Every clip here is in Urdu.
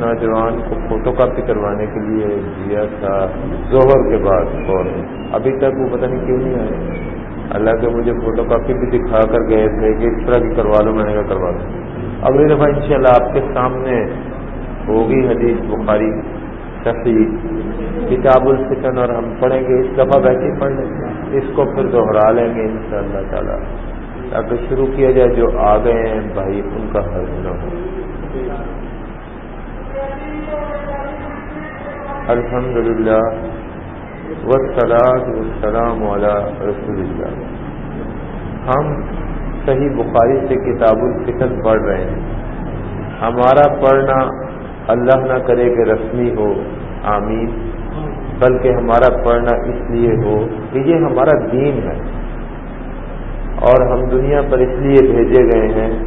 نوجوان کو فوٹو کاپی کروانے کے لیے دیا تھا زہر کے بعد فوراً۔ ابھی تک وہ پتہ نہیں کیوں نہیں آئے۔ اللہ کے مجھے فوٹو کاپی بھی دکھا کر گئے تھے کہ اس طرح کی کروا لو میں نے کہا کروا لو اگلی دفعہ انشاءاللہ آپ کے سامنے ہوگی حدیث بخاری صحیح کتاب الفتن، اور ہم پڑھیں گے۔ اس دفعہ ویسے پڑھ لیں۔ اس کو پھر دوہرا لیں گے ان شاء اللہ تعالیٰ۔ تاکہ شروع کیا جائے جو آ گئے ہیں، بھائی، ان کا حل نہ ہو۔ الحمد للہ وسلاد وسلام والا رسول اللہ ہم صحیح بخاری سے کتاب الفتن پڑھ رہے ہیں۔ ہمارا پڑھنا اللہ نہ کرے کہ رسمی ہو۔ آمین۔ بلکہ ہمارا پڑھنا اس لیے ہو کہ یہ ہمارا دین ہے۔ اور ہم دنیا پر اس لیے بھیجے گئے ہیں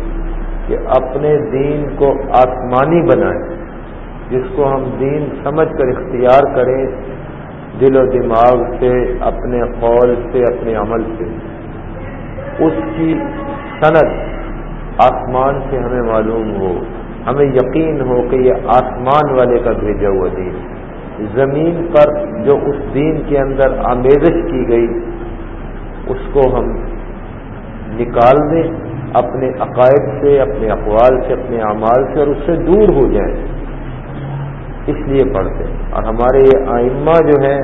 کہ اپنے دین کو آسمانی بنائیں۔ جس کو ہم دین سمجھ کر اختیار کریں، دل و دماغ سے، اپنے قول سے، اپنے عمل سے۔ اس کی صنعت آسمان سے ہمیں معلوم ہو، ہمیں یقین ہو کہ یہ آسمان والے کا بھیجا ہوا دین۔ زمین پر جو اس دین کے اندر آمیزش کی گئی، اس کو ہم نکال دیں، اپنے عقائد سے، اپنے اقوال سے، اپنے اعمال سے اور اس سے دور ہو جائیں۔ اس لیے پڑھتے اور ہمارے یہ آئمہ جو ہیں،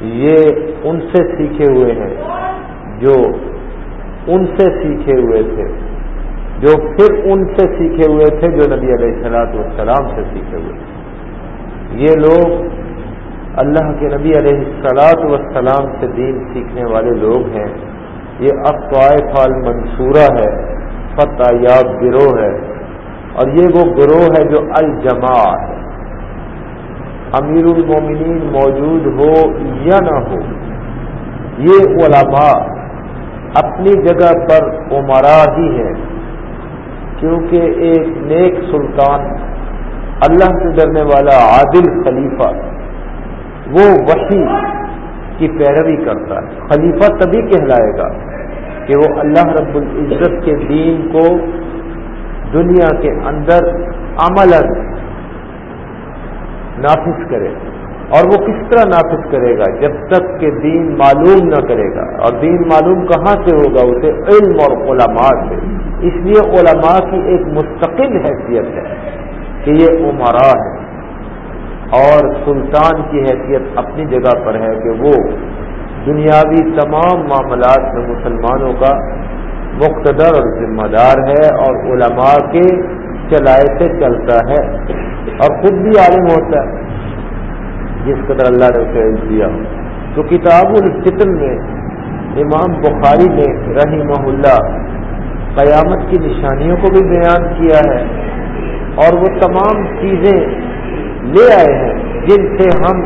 یہ ان سے سیکھے ہوئے ہیں، جو ان سے سیکھے ہوئے تھے، جو پھر ان سے سیکھے ہوئے تھے، جو نبی علیہ السلاط والسلام سے سیکھے ہوئے تھے۔ یہ لوگ اللہ کے نبی علیہ السلاط وسلام سے دین سیکھنے والے لوگ ہیں۔ یہ اقوائف المنصورہ ہے، فتح یاب گروہ ہے۔ اور یہ وہ گروہ ہے جو الجماع ہے۔ امیر المومنین موجود ہو یا نہ ہو، یہ علماء اپنی جگہ پر عمرا ہی ہے کیونکہ ایک نیک سلطان، اللہ سے ڈرنے والا عادل خلیفہ، وہ وحی کی پیروی کرتا ہے۔ خلیفہ تبھی کہلائے گا کہ وہ اللہ رب العزت کے دین کو دنیا کے اندر عمل نافذ کرے اور وہ کس طرح نافذ کرے گا؟ جب تک کہ دین معلوم نہ کرے گا۔ اور دین معلوم کہاں سے ہوگا؟ اسے علم اور علماء سے۔ اس لیے علماء کی ایک مستقل حیثیت ہے کہ یہ عمرا ہے۔ اور سلطان کی حیثیت اپنی جگہ پر ہے کہ وہ دنیاوی تمام معاملات میں مسلمانوں کا مقتدر اور ذمہ دار ہے اور علماء کے چلائے سے چلتا ہے اور خود بھی عالم ہوتا ہے۔ جس قدر اللہ نے اسے دیا۔ تو کتاب الفتن میں امام بخاری نے رحمہ اللہ قیامت کی نشانیوں کو بھی بیان کیا ہے اور وہ تمام چیزیں لے آئے ہیں جن سے ہم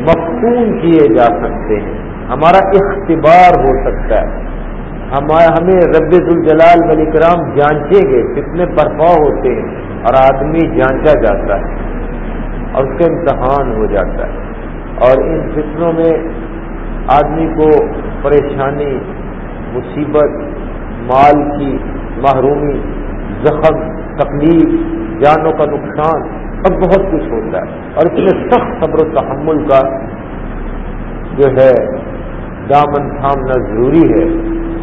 مفتون کیے جا سکتے ہیں۔ ہمارا اختبار ہو سکتا ہے۔ ہمیں رب الجلال ولی کرام جانچیں گے کتنے برپا ہوتے ہیں اور آدمی جانچا جاتا ہے اور اس کا امتحان ہو جاتا ہے اور ان فطروں میں آدمی کو پریشانی، مصیبت، مال کی محرومی، زخم، تکلیف، جانوں کا نقصان اور بہت کچھ ہوتا ہے اور اس میں سخت صبر و تحمل کا جو ہے دامن تھامنا ضروری ہے۔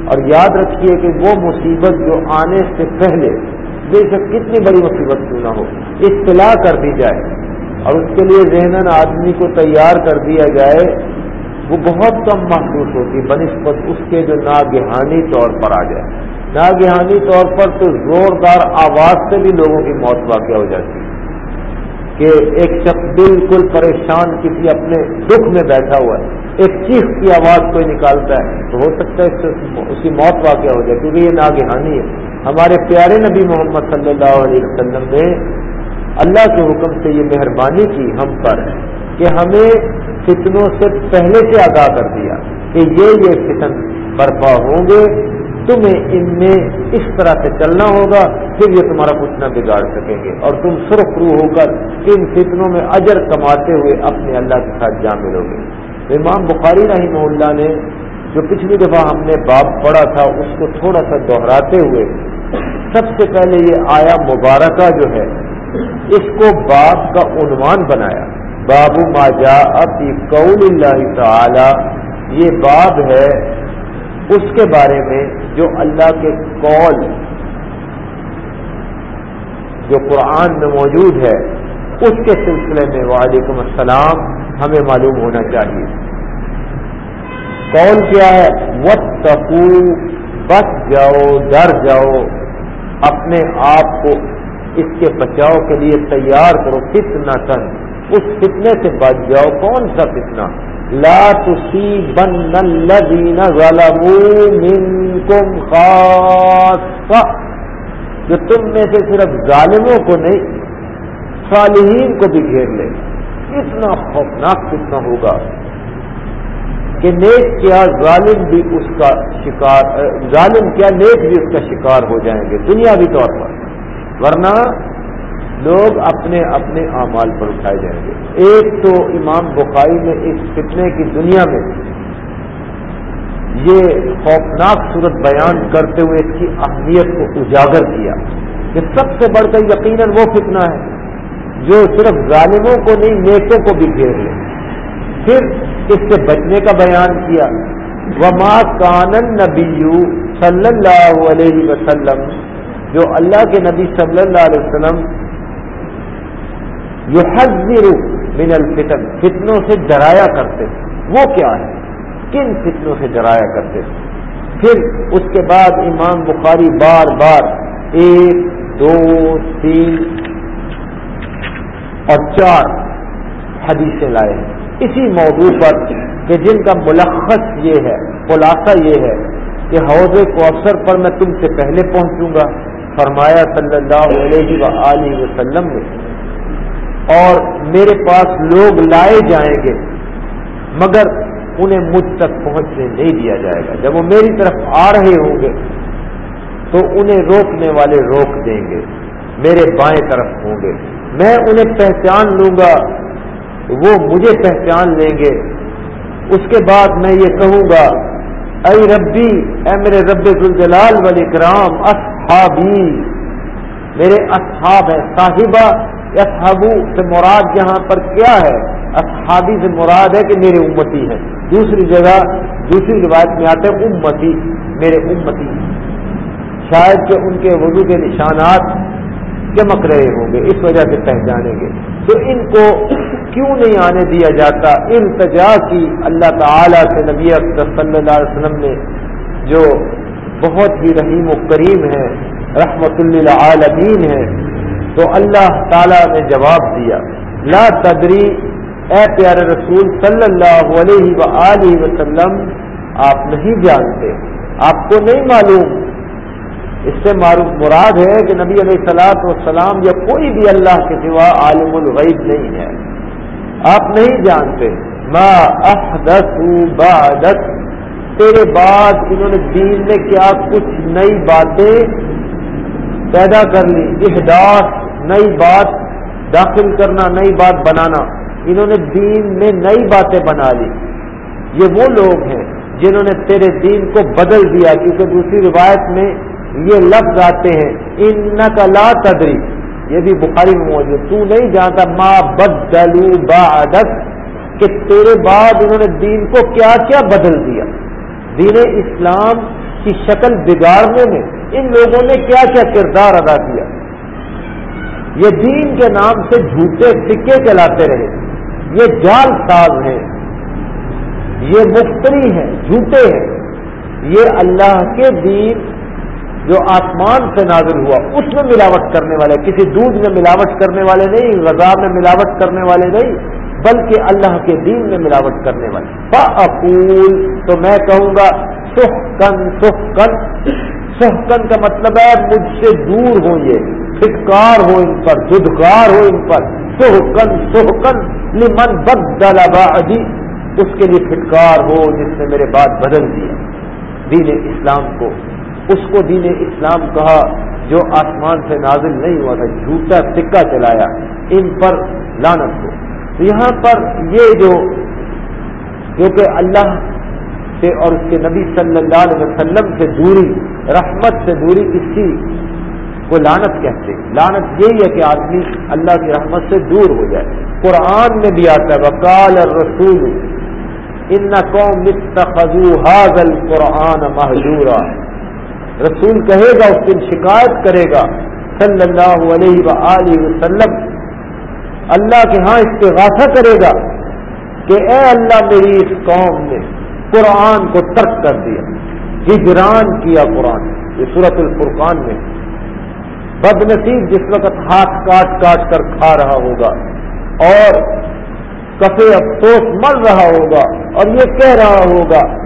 اور یاد رکھیے کہ وہ مصیبت جو آنے سے پہلے بے شک کتنی بڑی مصیبت کیوں نہ ہو، اطلاع کر دی جائے اور اس کے لیے ذہن آدمی کو تیار کر دیا جائے، وہ بہت کم محسوس ہوتی بنسبت اس کے جو ناگہانی طور پر آ جائے۔ ناگہانی طور پر تو زوردار آواز سے بھی لوگوں کی موت واقع ہو جاتی۔ ہے کہ ایک شخص بالکل پریشان کسی اپنے دکھ میں بیٹھا ہوا ہے، ایک چیخ کی آواز کوئی نکالتا ہے، تو ہو سکتا ہے اس کی موت واقع ہو جائے، کیونکہ یہ ناگہانی ہے۔ ہمارے پیارے نبی محمد صلی اللہ علیہ وسلم نے اللہ کے حکم سے یہ مہربانی کی ہم پر کہ ہمیں فتنوں سے پہلے سے آگاہ کر دیا کہ یہ یہ فتن برپا ہوں گے۔ تمہیں ان میں اس طرح سے چلنا ہوگا پھر یہ تمہارا کچھ نہ بگاڑ سکیں گے اور تم سرخ رو ہو کر ان فتنوں میں اجر کماتے ہوئے اپنے اللہ کے ساتھ جا ملو گے۔ امام بخاری رحمہ اللہ نے جو پچھلی دفعہ ہم نے باب پڑھا تھا، اس کو تھوڑا سا دوہراتے ہوئے سب سے پہلے یہ آیا مبارکہ جو ہے، اس کو باب کا عنوان بنایا۔ بابو ماجا ابھی قول اللہ تعالی، یہ باب ہے اس کے بارے میں جو اللہ کے قول جو قرآن میں موجود ہے، اس کے سلسلے میں وعلیکم السلام، ہمیں معلوم ہونا چاہیے۔ قول کیا ہے؟ وہ بچ جاؤ، ڈر جاؤ، اپنے آپ کو اس کے بچاؤ کے لیے تیار کرو فتنا تن۔ اس فتنے سے بچ جاؤ، کون سا فتنا لا تصيبن الذين ظلموا منكم خاصة جو تم میں سے صرف ظالموں کو نہیں، صالحین کو بھی گھیر لے اتنا خوفناک کتنا ہوگا کہ نیک کیا ظالم بھی اس کا شکار، ظالم کیا نیک بھی اس کا شکار ہو جائیں گے۔ دنیاوی طور پر۔ ورنہ لوگ اپنے اپنے اعمال پر اٹھائے جائیں گے۔ ایک تو امام بخاری نے اس فتنے کی دنیا میں یہ خوفناک صورت بیان کرتے ہوئے اس کی اہمیت کو اجاگر کیا کہ سب سے بڑھ کر یقیناً وہ فتنہ ہے جو صرف ظالموں کو نہیں، نیکوں کو بھی گھیر لے۔ پھر اس سے بچنے کا بیان کیا۔ وما کانن نبی صلی اللہ علیہ وسلم جو اللہ کے نبی صلی اللہ علیہ وسلم یو من الفتن، فتنوں سے ڈرایا کرتے وہ کیا ہے؟ کن فتنوں سے ڈرایا کرتے پھر اس کے بعد امام بخاری بار بار ایک، دو، تین اور چار حدیثیں لائے ہیں۔ اسی موضوع پر کہ جن کا ملخص یہ ہے، خلاصہ یہ ہے کہ حوض کوثر پر میں تم سے پہلے پہنچوں گا، فرمایا صلی اللہ علیہ وسلم نے۔ اور میرے پاس لوگ لائے جائیں گے، مگر انہیں مجھ تک پہنچنے نہیں دیا جائے گا۔ جب وہ میری طرف آ رہے ہوں گے، تو انہیں روکنے والے روک دیں گے، میرے بائیں طرف ہوں گے۔ میں انہیں پہچان لوں گا، وہ مجھے پہچان لیں گے۔ اس کے بعد میں یہ کہوں گا، اے ربی، اے میرے رب الجلال ولی کرام اصحابی، میرے اصحاب ہیں صاحبہ اصحابو سے مراد یہاں پر کیا ہے؟ اصحابی سے مراد ہے کہ میرے امتی ہے دوسری جگہ، دوسری روایت میں آتے ہیں امتی، میرے امتی۔ شاید کہ ان کے وضو کے نشانات چمک رہے ہوں گے، اس وجہ سے پہچانیں گے۔ تو ان کو کیوں نہیں آنے دیا جاتا؟ التجا کی اللہ تعالی سے نبی اکثر صلی اللہ علیہ وسلم نے جو بہت ہی رحیم و کریم ہے رحمت اللہ عالمین ہے تو اللہ تعالی نے جواب دیا، لا تدری، اے پیارے رسول صلی اللہ علیہ و وسلم، آپ نہیں جانتے، آپ کو نہیں معلوم۔ اس سے معروف مراد ہے کہ نبی علیہ السلاط والسلام یا کوئی بھی اللہ کے سوا عالم الغیب نہیں ہے۔ آپ نہیں جانتے، ما احدث بعدت تیرے بعد انہوں نے دین میں کیا کچھ نئی باتیں پیدا کر لی۔ احداث نئی بات داخل کرنا، نئی بات بنانا۔ انہوں نے دین میں نئی باتیں بنا لی۔ یہ وہ لوگ ہیں جنہوں نے تیرے دین کو بدل دیا، کیونکہ دوسری روایت میں یہ لفظ آتے ہیں ان لا تدری۔ یہ بھی بخاری میں موجود تو نہیں جانتا ما بدلو بعدت کہ تیرے بعد انہوں نے دین کو کیا کیا بدل دیا۔ دین اسلام کی شکل بگاڑنے میں ان لوگوں نے کیا کیا کردار ادا کیا۔ یہ دین کے نام سے جھوٹے سکے چلاتے رہے۔ یہ جال ساز ہیں۔ یہ مفتری ہیں، جھوٹے ہیں۔ یہ اللہ کے دین جو آسمان سے نازل ہوا، اس میں ملاوٹ کرنے والے، کسی دودھ میں ملاوٹ کرنے والے نہیں، غذا میں ملاوٹ کرنے والے نہیں، بلکہ اللہ کے دین میں ملاوٹ کرنے والے۔ فعقول تو میں کہوں گا سخ کن سخ کن سخ کن کا مطلب ہے مجھ سے دور ہوں یہ، پھٹکار ہو ان پر ددکار ہو ان پر۔ سہکن سہکن لمن بدل بعدی۔ اس کے لیے پھٹکار ہو جس نے میرے بات بدل دیا دین اسلام کو۔ اس کو دین اسلام کہا جو آسمان سے نازل نہیں ہوا تھا، جھوٹا سکہ چلایا۔ ان پر لانت ہو۔ تو یہاں پر یہ جو جو کہ اللہ سے اور اس کے نبی صلی اللہ علیہ وسلم سے دوری رحمت سے دوری اسی کو لانت کہتے ہیں۔ لانت یہی ہے کہ آدمی اللہ کی رحمت سے دور ہو جائے۔ قرآن میں بھی آتا ہے وکال رسول ان قوم حاضل قرآن محجورا رسول کہے گا، اس دن شکایت کرے گا۔ صلی اللہ علیہ و وسلم اللہ کے ہاں استغاثہ کرے گا کہ اے اللہ میری اس قوم نے قرآن کو ترک کر دیا۔ ہجران کیا قرآن یہ صورت الفرقان میں۔ بد نصیب جس وقت ہاتھ کاٹ کاٹ کر کھا رہا ہوگا اور کفے افسوس مر رہا ہوگا اور یہ کہہ رہا ہوگا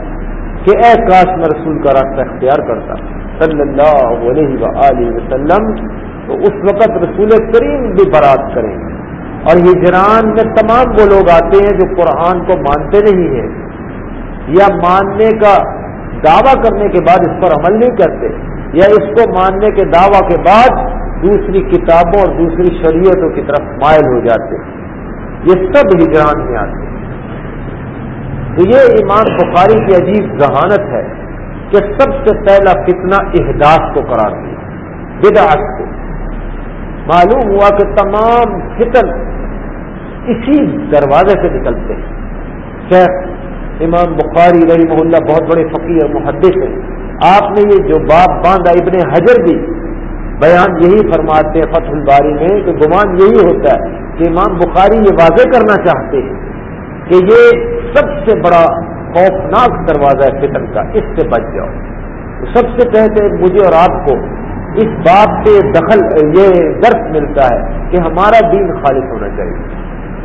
کہ اے کاش میں رسول کا راستہ اختیار کرتا۔ صلی اللہ علیہ وسلم تو اس وقت رسول کریم بھی برات کریں۔ اور ہجران میں تمام وہ لوگ آتے ہیں جو قرآن کو مانتے نہیں ہیں۔ یا ماننے کا دعویٰ کرنے کے بعد اس پر عمل نہیں کرتے یا اس کو ماننے کے دعوی کے بعد دوسری کتابوں اور دوسری شریعتوں کی طرف مائل ہو جاتے یہ سب ہجران میں آتے تو یہ ایمان بخاری کی عجیب ذہانت ہے کہ سب سے پہلا فتنہ احداث کو قرار دیا، بدعت کو۔ معلوم ہوا کہ تمام فتن اسی دروازے سے نکلتے ہیں۔ شیخ امام بخاری رہی محلہ بہت بڑے فقیر اور محدث ہیں۔ آپ نے یہ جو باپ باندھا ابن حجر بھی، بیان یہی فرماتے ہیں فتح الباری میں کہ گمان یہی ہوتا ہے کہ امام بخاری یہ واضح کرنا چاہتے ہیں کہ یہ سب سے بڑا خوفناک دروازہ ہے فتن کا، اس سے بچ جاؤ۔ سب سے پہلے مجھے اور آپ کو اس بات سے دخل، یہ درد ملتا ہے کہ ہمارا دین خالص ہونا چاہیے،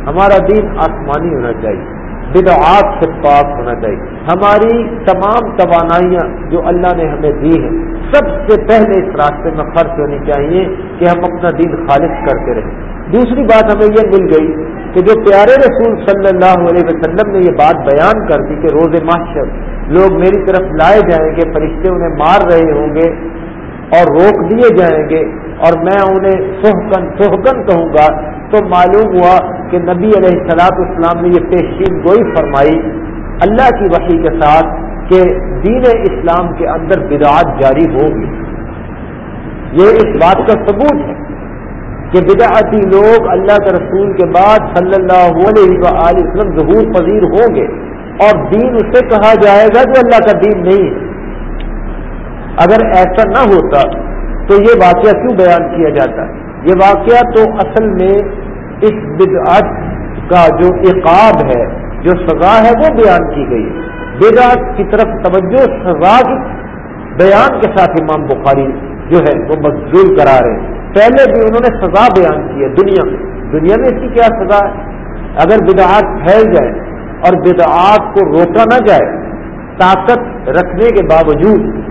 ہمارا دین آسمانی ہونا چاہیے۔ بدعات سے پاک ہونا چاہیے ہماری تمام توانائیاں جو اللہ نے ہمیں دی ہیں، سب سے پہلے اس راستے میں خرچ ہونی چاہیے کہ ہم اپنا دین خالص کرتے رہیں۔ دوسری بات ہمیں یہ مل گئی کہ جو پیارے رسول صلی اللہ علیہ وسلم نے یہ بات بیان کر دی کہ روز معاشر لوگ میری طرف لائے جائیں گے، فرشتے انہیں مار رہے ہوں گے اور روک دیے جائیں گے اور میں انہیں سہکن سہکن کہوں گا۔ تو معلوم ہوا کہ نبی علیہ السلاط اسلام نے یہ پیشین گوئی فرمائی اللہ کی وحی کے ساتھ کہ دین اسلام کے اندر بدعات جاری ہوگی۔ یہ اس بات کا ثبوت ہے کہ بدعتی لوگ اللہ کے رسول کے بعد صلی اللہ علیہ وسلم ظہور پذیر ہوں گے اور دین اسے کہا جائے گا جو اللہ کا دین نہیں ہے۔ اگر ایسا نہ ہوتا تو یہ واقعہ کیوں بیان کیا جاتا ہے؟ یہ واقعہ تو اصل میں اس بدعت کا جو عقاب ہے، جو سزا ہے، وہ بیان کی گئی۔ بدعت کی طرف توجہ، سزا کی بیان کے ساتھ امام بخاری جو ہے، وہ مزدور کرا رہے ہیں پہلے بھی انہوں نے سزا بیان کی ہے دنیا میں۔ دنیا میں اس کی کیا سزا ہے؟ اگر بدعات پھیل جائے اور بدعات کو روکا نہ جائے، طاقت رکھنے کے باوجود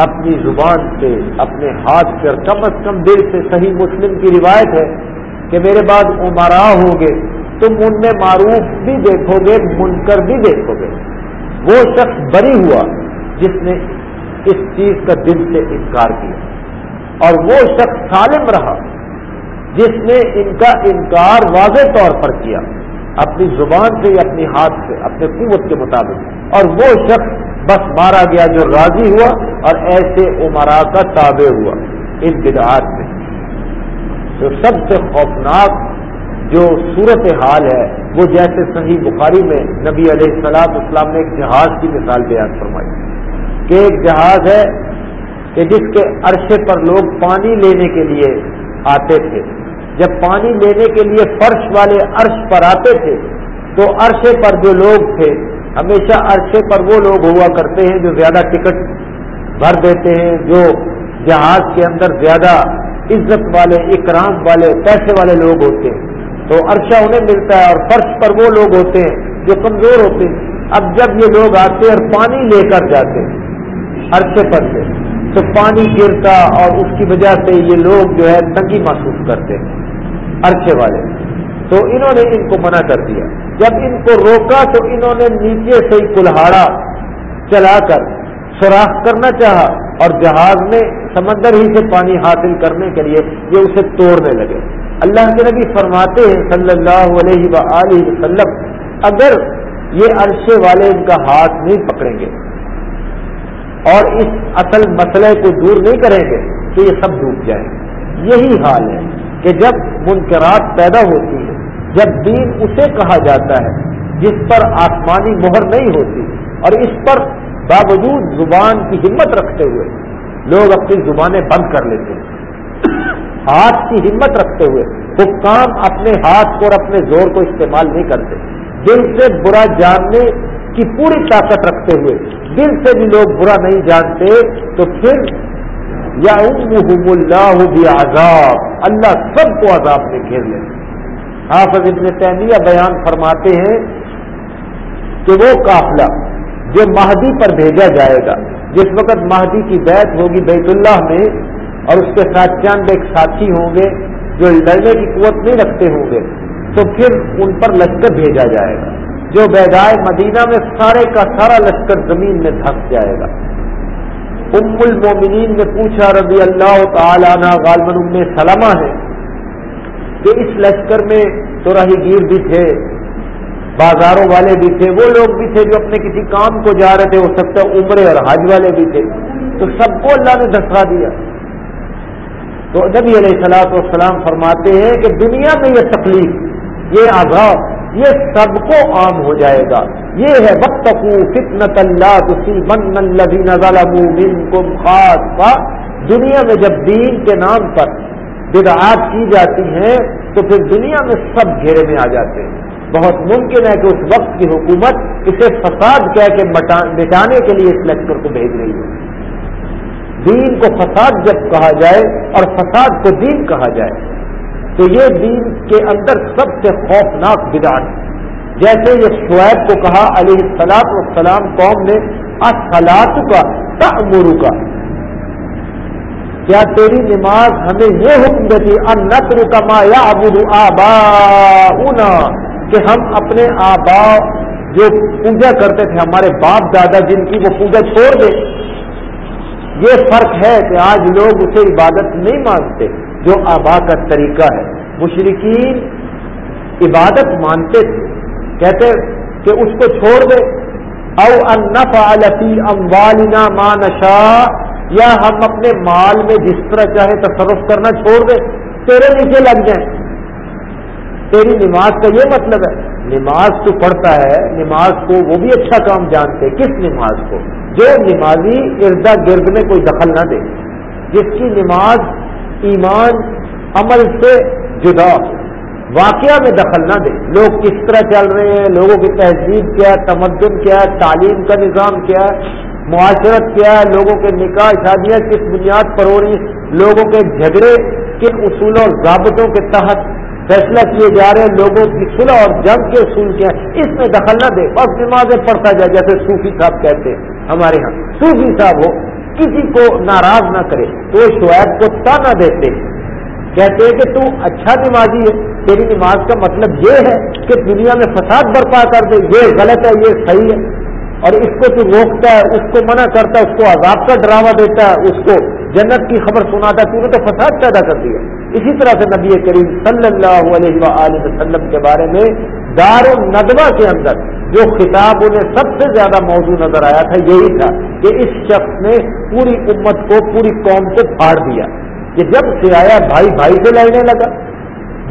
اپنی زبان سے، اپنے ہاتھ سے اور کم از کم دل سے صحیح مسلم کی روایت ہے کہ میرے بعد عمرا ہوں گے، تم ان میں معروف بھی دیکھو گے، منکر بھی دیکھو گے۔ وہ شخص بری ہوا جس نے اس چیز کا دل سے انکار کیا۔ اور وہ شخص سالم رہا جس نے ان کا انکار واضح طور پر کیا، اپنی زبان سے یا اپنی ہاتھ سے، اپنے قوت کے مطابق۔ اور وہ شخص بس مارا گیا جو راضی ہوا اور ایسے عمرا کا تابع ہوا۔ ان بدعات میں جو سب سے خوفناک جو صورت حال ہے، وہ جیسے صحیح بخاری میں نبی علیہ السلام اسلام نے ایک جہاز کی مثال بیان فرمائی کہ ایک جہاز ہے کہ جس کے عرصے پر لوگ پانی لینے کے لیے آتے تھے۔ جب پانی لینے کے لیے فرش والے عرش پر آتے تھے، تو عرصے پر جو لوگ تھے، ہمیشہ عرصے پر وہ لوگ ہوا کرتے ہیں جو زیادہ ٹکٹ بھر دیتے ہیں، جو جہاز کے اندر زیادہ عزت والے، اکرام والے، پیسے والے لوگ ہوتے ہیں۔ تو عرصہ انہیں ملتا ہے اور فرش پر وہ لوگ ہوتے ہیں جو کمزور ہوتے ہیں۔ اب جب یہ لوگ آتے اور پانی لے کر جاتے ہیں عرصے پر سے، تو پانی گرتا اور اس کی وجہ سے یہ لوگ جو ہے تنگی محسوس کرتے ہیں عرصے والے۔ تو انہوں نے ان کو منع کر دیا۔ جب ان کو روکا تو انہوں نے نیچے سے ہی کلہاڑا چلا کر سوراخ کرنا چاہا اور جہاز میں سمندر ہی سے پانی حاصل کرنے کے لیے یہ اسے توڑنے لگے۔ اللہ کے نبی فرماتے ہیں صلی اللہ علیہ و وسلم، اگر یہ عرصے والے ان کا ہاتھ نہیں پکڑیں گے اور اس اصل مسئلے کو دور نہیں کریں گے تو یہ سب ڈوب جائیں۔ گے یہی حال ہے کہ جب منکرات پیدا ہوتی ہیں، جب دین اسے کہا جاتا ہے جس پر آسمانی مہر نہیں ہوتی اور اس پر باوجود زبان کی ہمت رکھتے ہوئے لوگ اپنی زبانیں بند کر لیتے ہیں۔ ہاتھ کی ہمت رکھتے ہوئے حکام اپنے ہاتھ کو اور اپنے زور کو استعمال نہیں کرتے۔ دل سے برا جاننے کی پوری طاقت رکھتے ہوئے دل سے بھی لوگ برا نہیں جانتے تو پھر یا اللہ عذاب اللہ سب کو عذاب میں گھیر لے حافظ ابن تیمیہ بیان فرماتے ہیں کہ وہ قافلہ جو مہدی پر بھیجا جائے گا جس وقت مہدی کی بیت ہوگی بیت اللہ میں اور اس کے ساتھ چند ایک ساتھی ہوں گے جو لڑنے کی قوت نہیں رکھتے ہوں گے، تو پھر ان پر لشکر بھیجا جائے گا۔ جو بیدائے مدینہ میں سارے کا سارا لشکر زمین میں دھس جائے گا۔ ام المومنین نے پوچھا، رضی اللہ تعالی عنہ، غالباً ام سلمہ ہے کہ اس لشکر میں تو راہی گیر بھی تھے بازاروں والے بھی تھے، وہ لوگ بھی تھے جو اپنے کسی کام کو جا رہے تھے، ہو سکتا ہے عمرے اور حج والے بھی تھے۔ تو سب کو اللہ نے دھسا دیا۔ تو نبی علیہ السلاط والسلام فرماتے ہیں کہ دنیا میں یہ تکلیف یہ عذاب یہ سب کو عام ہو جائے گا۔ یہ ہے وقت فتنت اللہ خاص دنیا میں جب دین کے نام پر بدعات کی جاتی ہیں، تو پھر دنیا میں سب گھیرے میں آ جاتے ہیں۔ بہت ممکن ہے کہ اس وقت کی حکومت اسے فساد کہہ کے مٹانے کے لیے اس لیکچر کو بھیج رہی ہے دین کو فساد جب کہا جائے اور فساد کو دین کہا جائے، تو یہ دین کے اندر سب سے خوفناک بدعت جیسے یہ شعیب کو کہا، علیہ السلاط والسلام قوم نے اصلاط کا تمرو کا کیا تیری نماز ہمیں یہ حکم دیتی ان نقر کما یا ابو آبا کہ ہم اپنے آبا جو پوجا کرتے تھے، ہمارے باپ دادا جن کی وہ پوجا چھوڑ دیں یہ فرق ہے کہ آج لوگ اسے عبادت نہیں مانتے، جو آبا کا طریقہ ہے۔ مشرقین عبادت مانتے تھے، کہتے کہ اس کو چھوڑ دے۔ او انفی اموالنا ما نشا یا ہم اپنے مال میں جس طرح چاہے تصرف کرنا چھوڑ دے۔ تیرے نیچے لگ جائیں۔ تیری نماز کا یہ مطلب ہے، نماز تو پڑھتا ہے، نماز کو وہ بھی اچھا کام جانتے، کس نماز کو؟ جو نمازی اردا گرد میں کوئی دخل نہ دے، جس کی نماز ایمان عمل سے جدا، واقعہ میں دخل نہ دے۔ لوگ کس طرح چل رہے ہیں، لوگوں کی تہذیب کیا ہے، تمدن کیا ہے، تعلیم کا نظام کیا ہے، معاشرت کیا ہے، لوگوں کے نکاح شادیاں کس بنیاد پر ہو رہی ہیں، لوگوں کے جھگڑے کن اصولوں اور ضابطوں کے تحت فیصلہ کیے جا رہے ہیں، لوگوں کی صلح اور جنگ کے اصول کیا اس میں دخل نہ دے، بس نمازیں پڑھتا جائے، جیسے صوفی صاحب کہتے ہیں ہمارے ہاں صوفی صاحب ہو، کسی کو ناراض نہ کرے، تو وہ شعیب کو تانا دیتے کہتے ہیں کہ تو اچھا نمازی ہے، تیری نماز کا مطلب یہ ہے کہ دنیا میں فساد برپا کر دے، یہ غلط ہے، یہ صحیح ہے۔ اور اس کو تو روکتا ہے، اس کو منع کرتا ہے، اس کو عذاب کا ڈراوا دیتا ہے، اس کو جنت کی خبر سناتا ہے، تو نے تو فساد پیدا کر دیا اسی طرح سے نبی کریم صلی اللہ علیہ وآلہ وسلم کے بارے میں دار الندوہ کے اندر جو خطاب انہیں سب سے زیادہ موضوع نظر آیا تھا، یہی تھا کہ اس شخص نے پوری امت کو، پوری قوم کو پھاڑ دیا کہ جب سے آیا بھائی بھائی سے لڑنے لگا،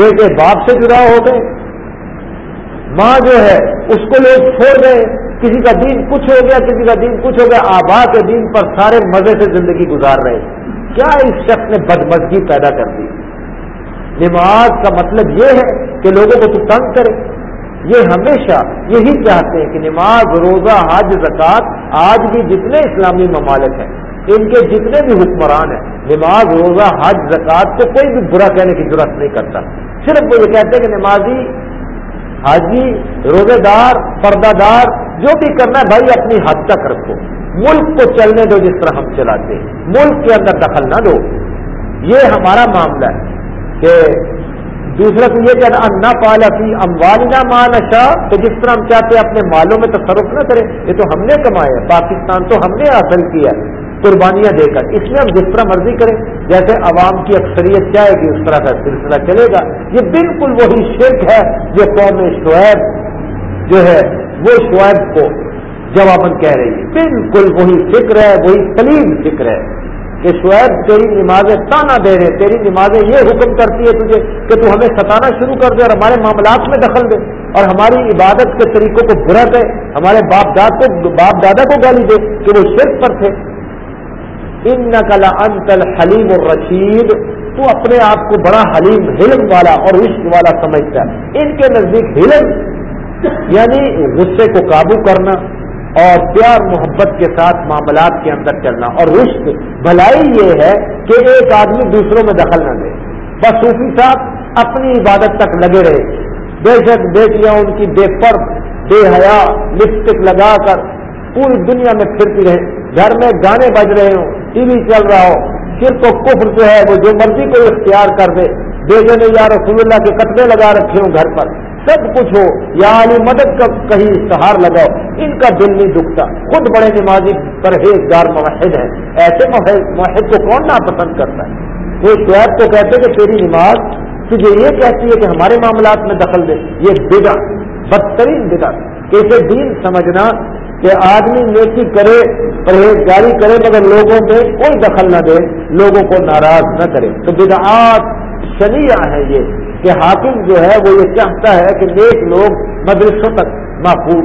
بیٹے باپ سے جدا ہو گئے، ماں جو ہے اس کو لوگ چھوڑ گئے، کسی کا دین کچھ ہو گیا، کسی کا دین کچھ ہو گیا، آبا کے دین پر سارے مزے سے زندگی گزار رہے۔ کیا اس شخص نے بدمزگی پیدا کر دی؟ نماز کا مطلب یہ ہے کہ لوگوں کو تو تنگ کرے۔ یہ ہمیشہ یہی چاہتے ہیں کہ نماز، روزہ، حج زکات آج بھی جتنے اسلامی ممالک ہیں، ان کے جتنے بھی حکمران ہیں، نماز، روزہ، حج زکات کو کوئی بھی برا کہنے کی ضرورت نہیں کرتا۔ صرف وہ یہ کہتے ہیں کہ نمازی، حاجی روزے دار پردہ دار جو بھی کرنا ہے، بھائی اپنی حد تک رکھو۔ ملک کو چلنے دو جس طرح ہم چلاتے ہیں۔ ملک کے اندر دخل نہ دو۔ یہ ہمارا معاملہ ہے۔ کہ دوسرا تو یہ کہنا نہ پالا کی اموالنا مان شاہ تو جس طرح ہم چاہتے ہیں اپنے مالوں میں تصرف نہ کریں، یہ تو ہم نے کمایا پاکستان تو ہم نے حاصل کیا قربانیاں دے کر۔ اس میں ہم جس طرح مرضی کریں، جیسے عوام کی اکثریت چاہے گی، اس طرح کا سلسلہ چلے گا۔ یہ بالکل وہی شرک ہے جو قوم شعیب جو ہے، وہ شعیب کو جواباً کہہ رہی ہے۔ بالکل وہی فکر ہے، وہی سلیم فکر ہے۔ کہ شعیب تیری نمازیں تانا دے رہے تیری نمازیں یہ حکم کرتی ہے تجھے کہ تو ہمیں ستانا شروع کر دے اور ہمارے معاملات میں دخل دے اور ہماری عبادت کے طریقوں کو برا دے ہمارے باپ داد کو باپ دادا کو گالی دے کہ وہ شرک پر تھے۔ ان نقل انتل حلیم اور رشید تو اپنے آپ کو بڑا حلیم ہلم والا اور عشق والا سمجھتا ہے۔ ان کے نزدیک ہلم یعنی غصے کو قابو کرنا۔ اور پیار محبت کے ساتھ معاملات کے اندر چلنا اور رشت، بھلائی یہ ہے کہ ایک آدمی دوسروں میں دخل نہ دے بس صوفی صاحب اپنی عبادت تک لگے رہے۔ بے شک بیٹیاں ان کی بے فرد بے حیا، لپسٹک لگا کر پوری دنیا میں پھرتی رہے گھر میں گانے بج رہے ہوں، ٹی وی چل رہا ہو۔ صرف کفر جو ہے، وہ جو مرضی کو اختیار کر دے۔ بے نے یا رسول اللہ کے قطبے لگا رکھے ہوں گھر پر۔ سب کچھ ہو یا علی مدد کا کہیں اشتہار لگاؤ، ان کا دل نہیں دکھتا۔ خود بڑے نمازی پرہیزگار موحد ہیں۔ ایسے موحد کو کون ناپسند کرتا ہے؟ وہ شعیب کو کہتے کہ تیری نماز تجھے یہ کہتی ہے کہ ہمارے معاملات میں دخل دے۔ یہ بدا بدترین بدا اسے دین سمجھنا کہ آدمی نیکی کرے، پرہیزگاری کرے، مگر لوگوں میں کوئی دخل نہ دے، لوگوں کو ناراض نہ کرے۔ تو بدعات شنیہ ہے یہ۔ کہ حاکم جو ہے وہ یہ چاہتا ہے کہ نیک لوگ مدرسوں تک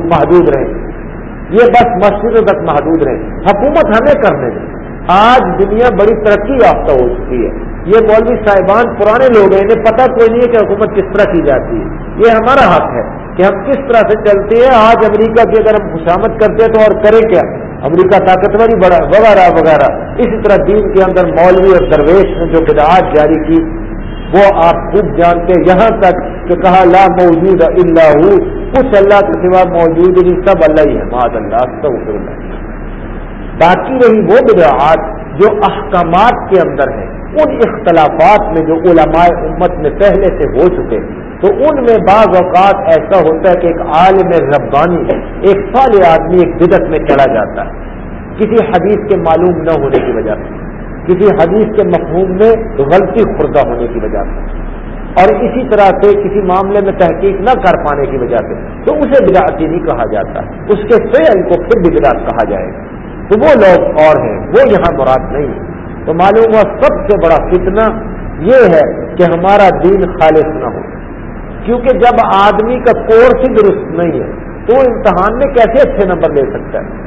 محدود رہیں۔ یہ بس مسجدوں تک محدود رہیں۔ حکومت ہمیں کرنے دیں آج دنیا بڑی ترقی یافتہ ہو چکی ہے۔ یہ مولوی صاحبان پرانے لوگ ہیں، انہیں پتہ کوئی نہیں ہے کہ حکومت کس طرح کی جاتی ہے۔ یہ ہمارا حق ہے کہ ہم کس طرح سے چلتے ہیں۔ آج امریکہ کی اگر ہم خوشامد کرتے ہیں تو اور کریں کیا؟ امریکہ طاقتور ہی بڑا وغیرہ وغیرہ۔ اسی طرح دین کے اندر مولوی اور درویش نے جو بدعات جاری کی وہ آپ خوب جانتے یہاں تک کہ کہا، لا موجود اللہ کچھ اللہ کے سوا موجود نہیں، سب اللہ ہی ہے ماد اللہ سب اللہ۔ باقی رہی وہ بدعات جو احکامات کے اندر ہیں۔ ان اختلافات میں جو علماء امت میں پہلے سے ہو چکے تو ان میں بعض اوقات ایسا ہوتا ہے کہ ایک عالم ربانی ایک سال آدمی، ایک بدت میں چلا جاتا ہے۔ کسی حدیث کے معلوم نہ ہونے کی وجہ سے۔ کسی حدیث کے مفہوم میں غلطی خوردہ ہونے کی وجہ سے اور اسی طرح سے کسی معاملے میں تحقیق نہ کر پانے کی وجہ سے تو اسے بدعتی نہیں کہا جاتا اس کے فعل کو پھر بھی بدعت کہا جائے گا تو وہ لوگ اور ہیں، وہ یہاں مراد نہیں۔ ہے تو معلوم ہوا سب سے بڑا فتنہ یہ ہے کہ ہمارا دین خالص نہ ہو۔ کیونکہ جب آدمی کا کورس ہی درست نہیں ہے تو امتحان میں کیسے اچھے نمبر لے سکتا ہے؟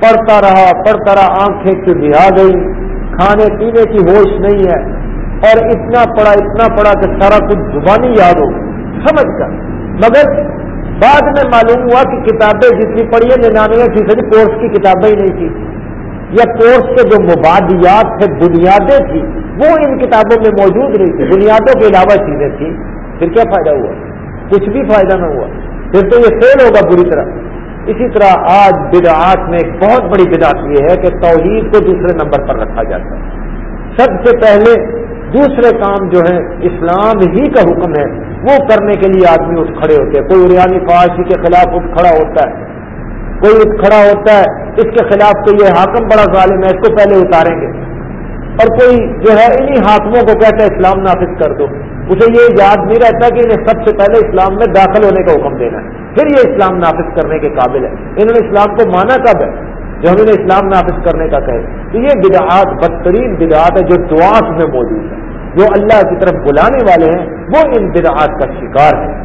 پڑھتا رہا پڑھتا رہا، آنکھیں سے آ گئی کھانے پینے کی ہوش نہیں ہے اور اتنا پڑا اتنا پڑا کہ سارا کچھ زبانی یاد ہو سمجھ کر مگر بعد میں معلوم ہوا کہ کتابیں جتنی پڑھی ہے ننانوے فیصد کورس کی کتابیں ہی نہیں تھی یا کورس کے جو مبادیات تھے، بنیادیں تھیں، وہ ان کتابوں میں موجود نہیں تھی بنیادوں کے علاوہ چیزیں تھیں۔ پھر کیا فائدہ ہوا؟ کچھ بھی فائدہ نہ ہوا۔ پھر تو یہ فیل ہوگا بری طرح۔ اسی طرح آج بدعات میں ایک بہت بڑی بدعت یہ ہے کہ توحید کو دوسرے نمبر پر رکھا جاتا ہے۔ سب سے پہلے دوسرے کام جو ہے اسلام ہی کا حکم ہے۔ وہ کرنے کے لیے آدمی اٹھ کھڑے ہوتے ہیں۔ کوئی ریانی فاشی کے خلاف اٹھ کھڑا ہوتا ہے۔ کوئی اٹھ کھڑا ہوتا ہے۔ اس کے خلاف تو یہ حاکم بڑا ظالم ہے، اس کو پہلے اتاریں گے۔ اور کوئی جو ہے، انہی حاکموں کو کہتا ہے، اسلام نافذ کر دو۔ اسے یہ یاد نہیں رہتا کہ انہیں سب سے پہلے اسلام میں داخل ہونے کا حکم دینا ہے۔ پھر یہ اسلام نافذ کرنے کے قابل ہے۔ انہوں نے اسلام کو مانا کب ہے؟ جو ہم انہیں اسلام نافذ کرنے کا کہے۔ تو یہ بدعات، بدترین بدعات ہے جو دعات میں موجود ہے جو اللہ کی طرف بلانے والے ہیں، وہ ان بدعات کا شکار ہے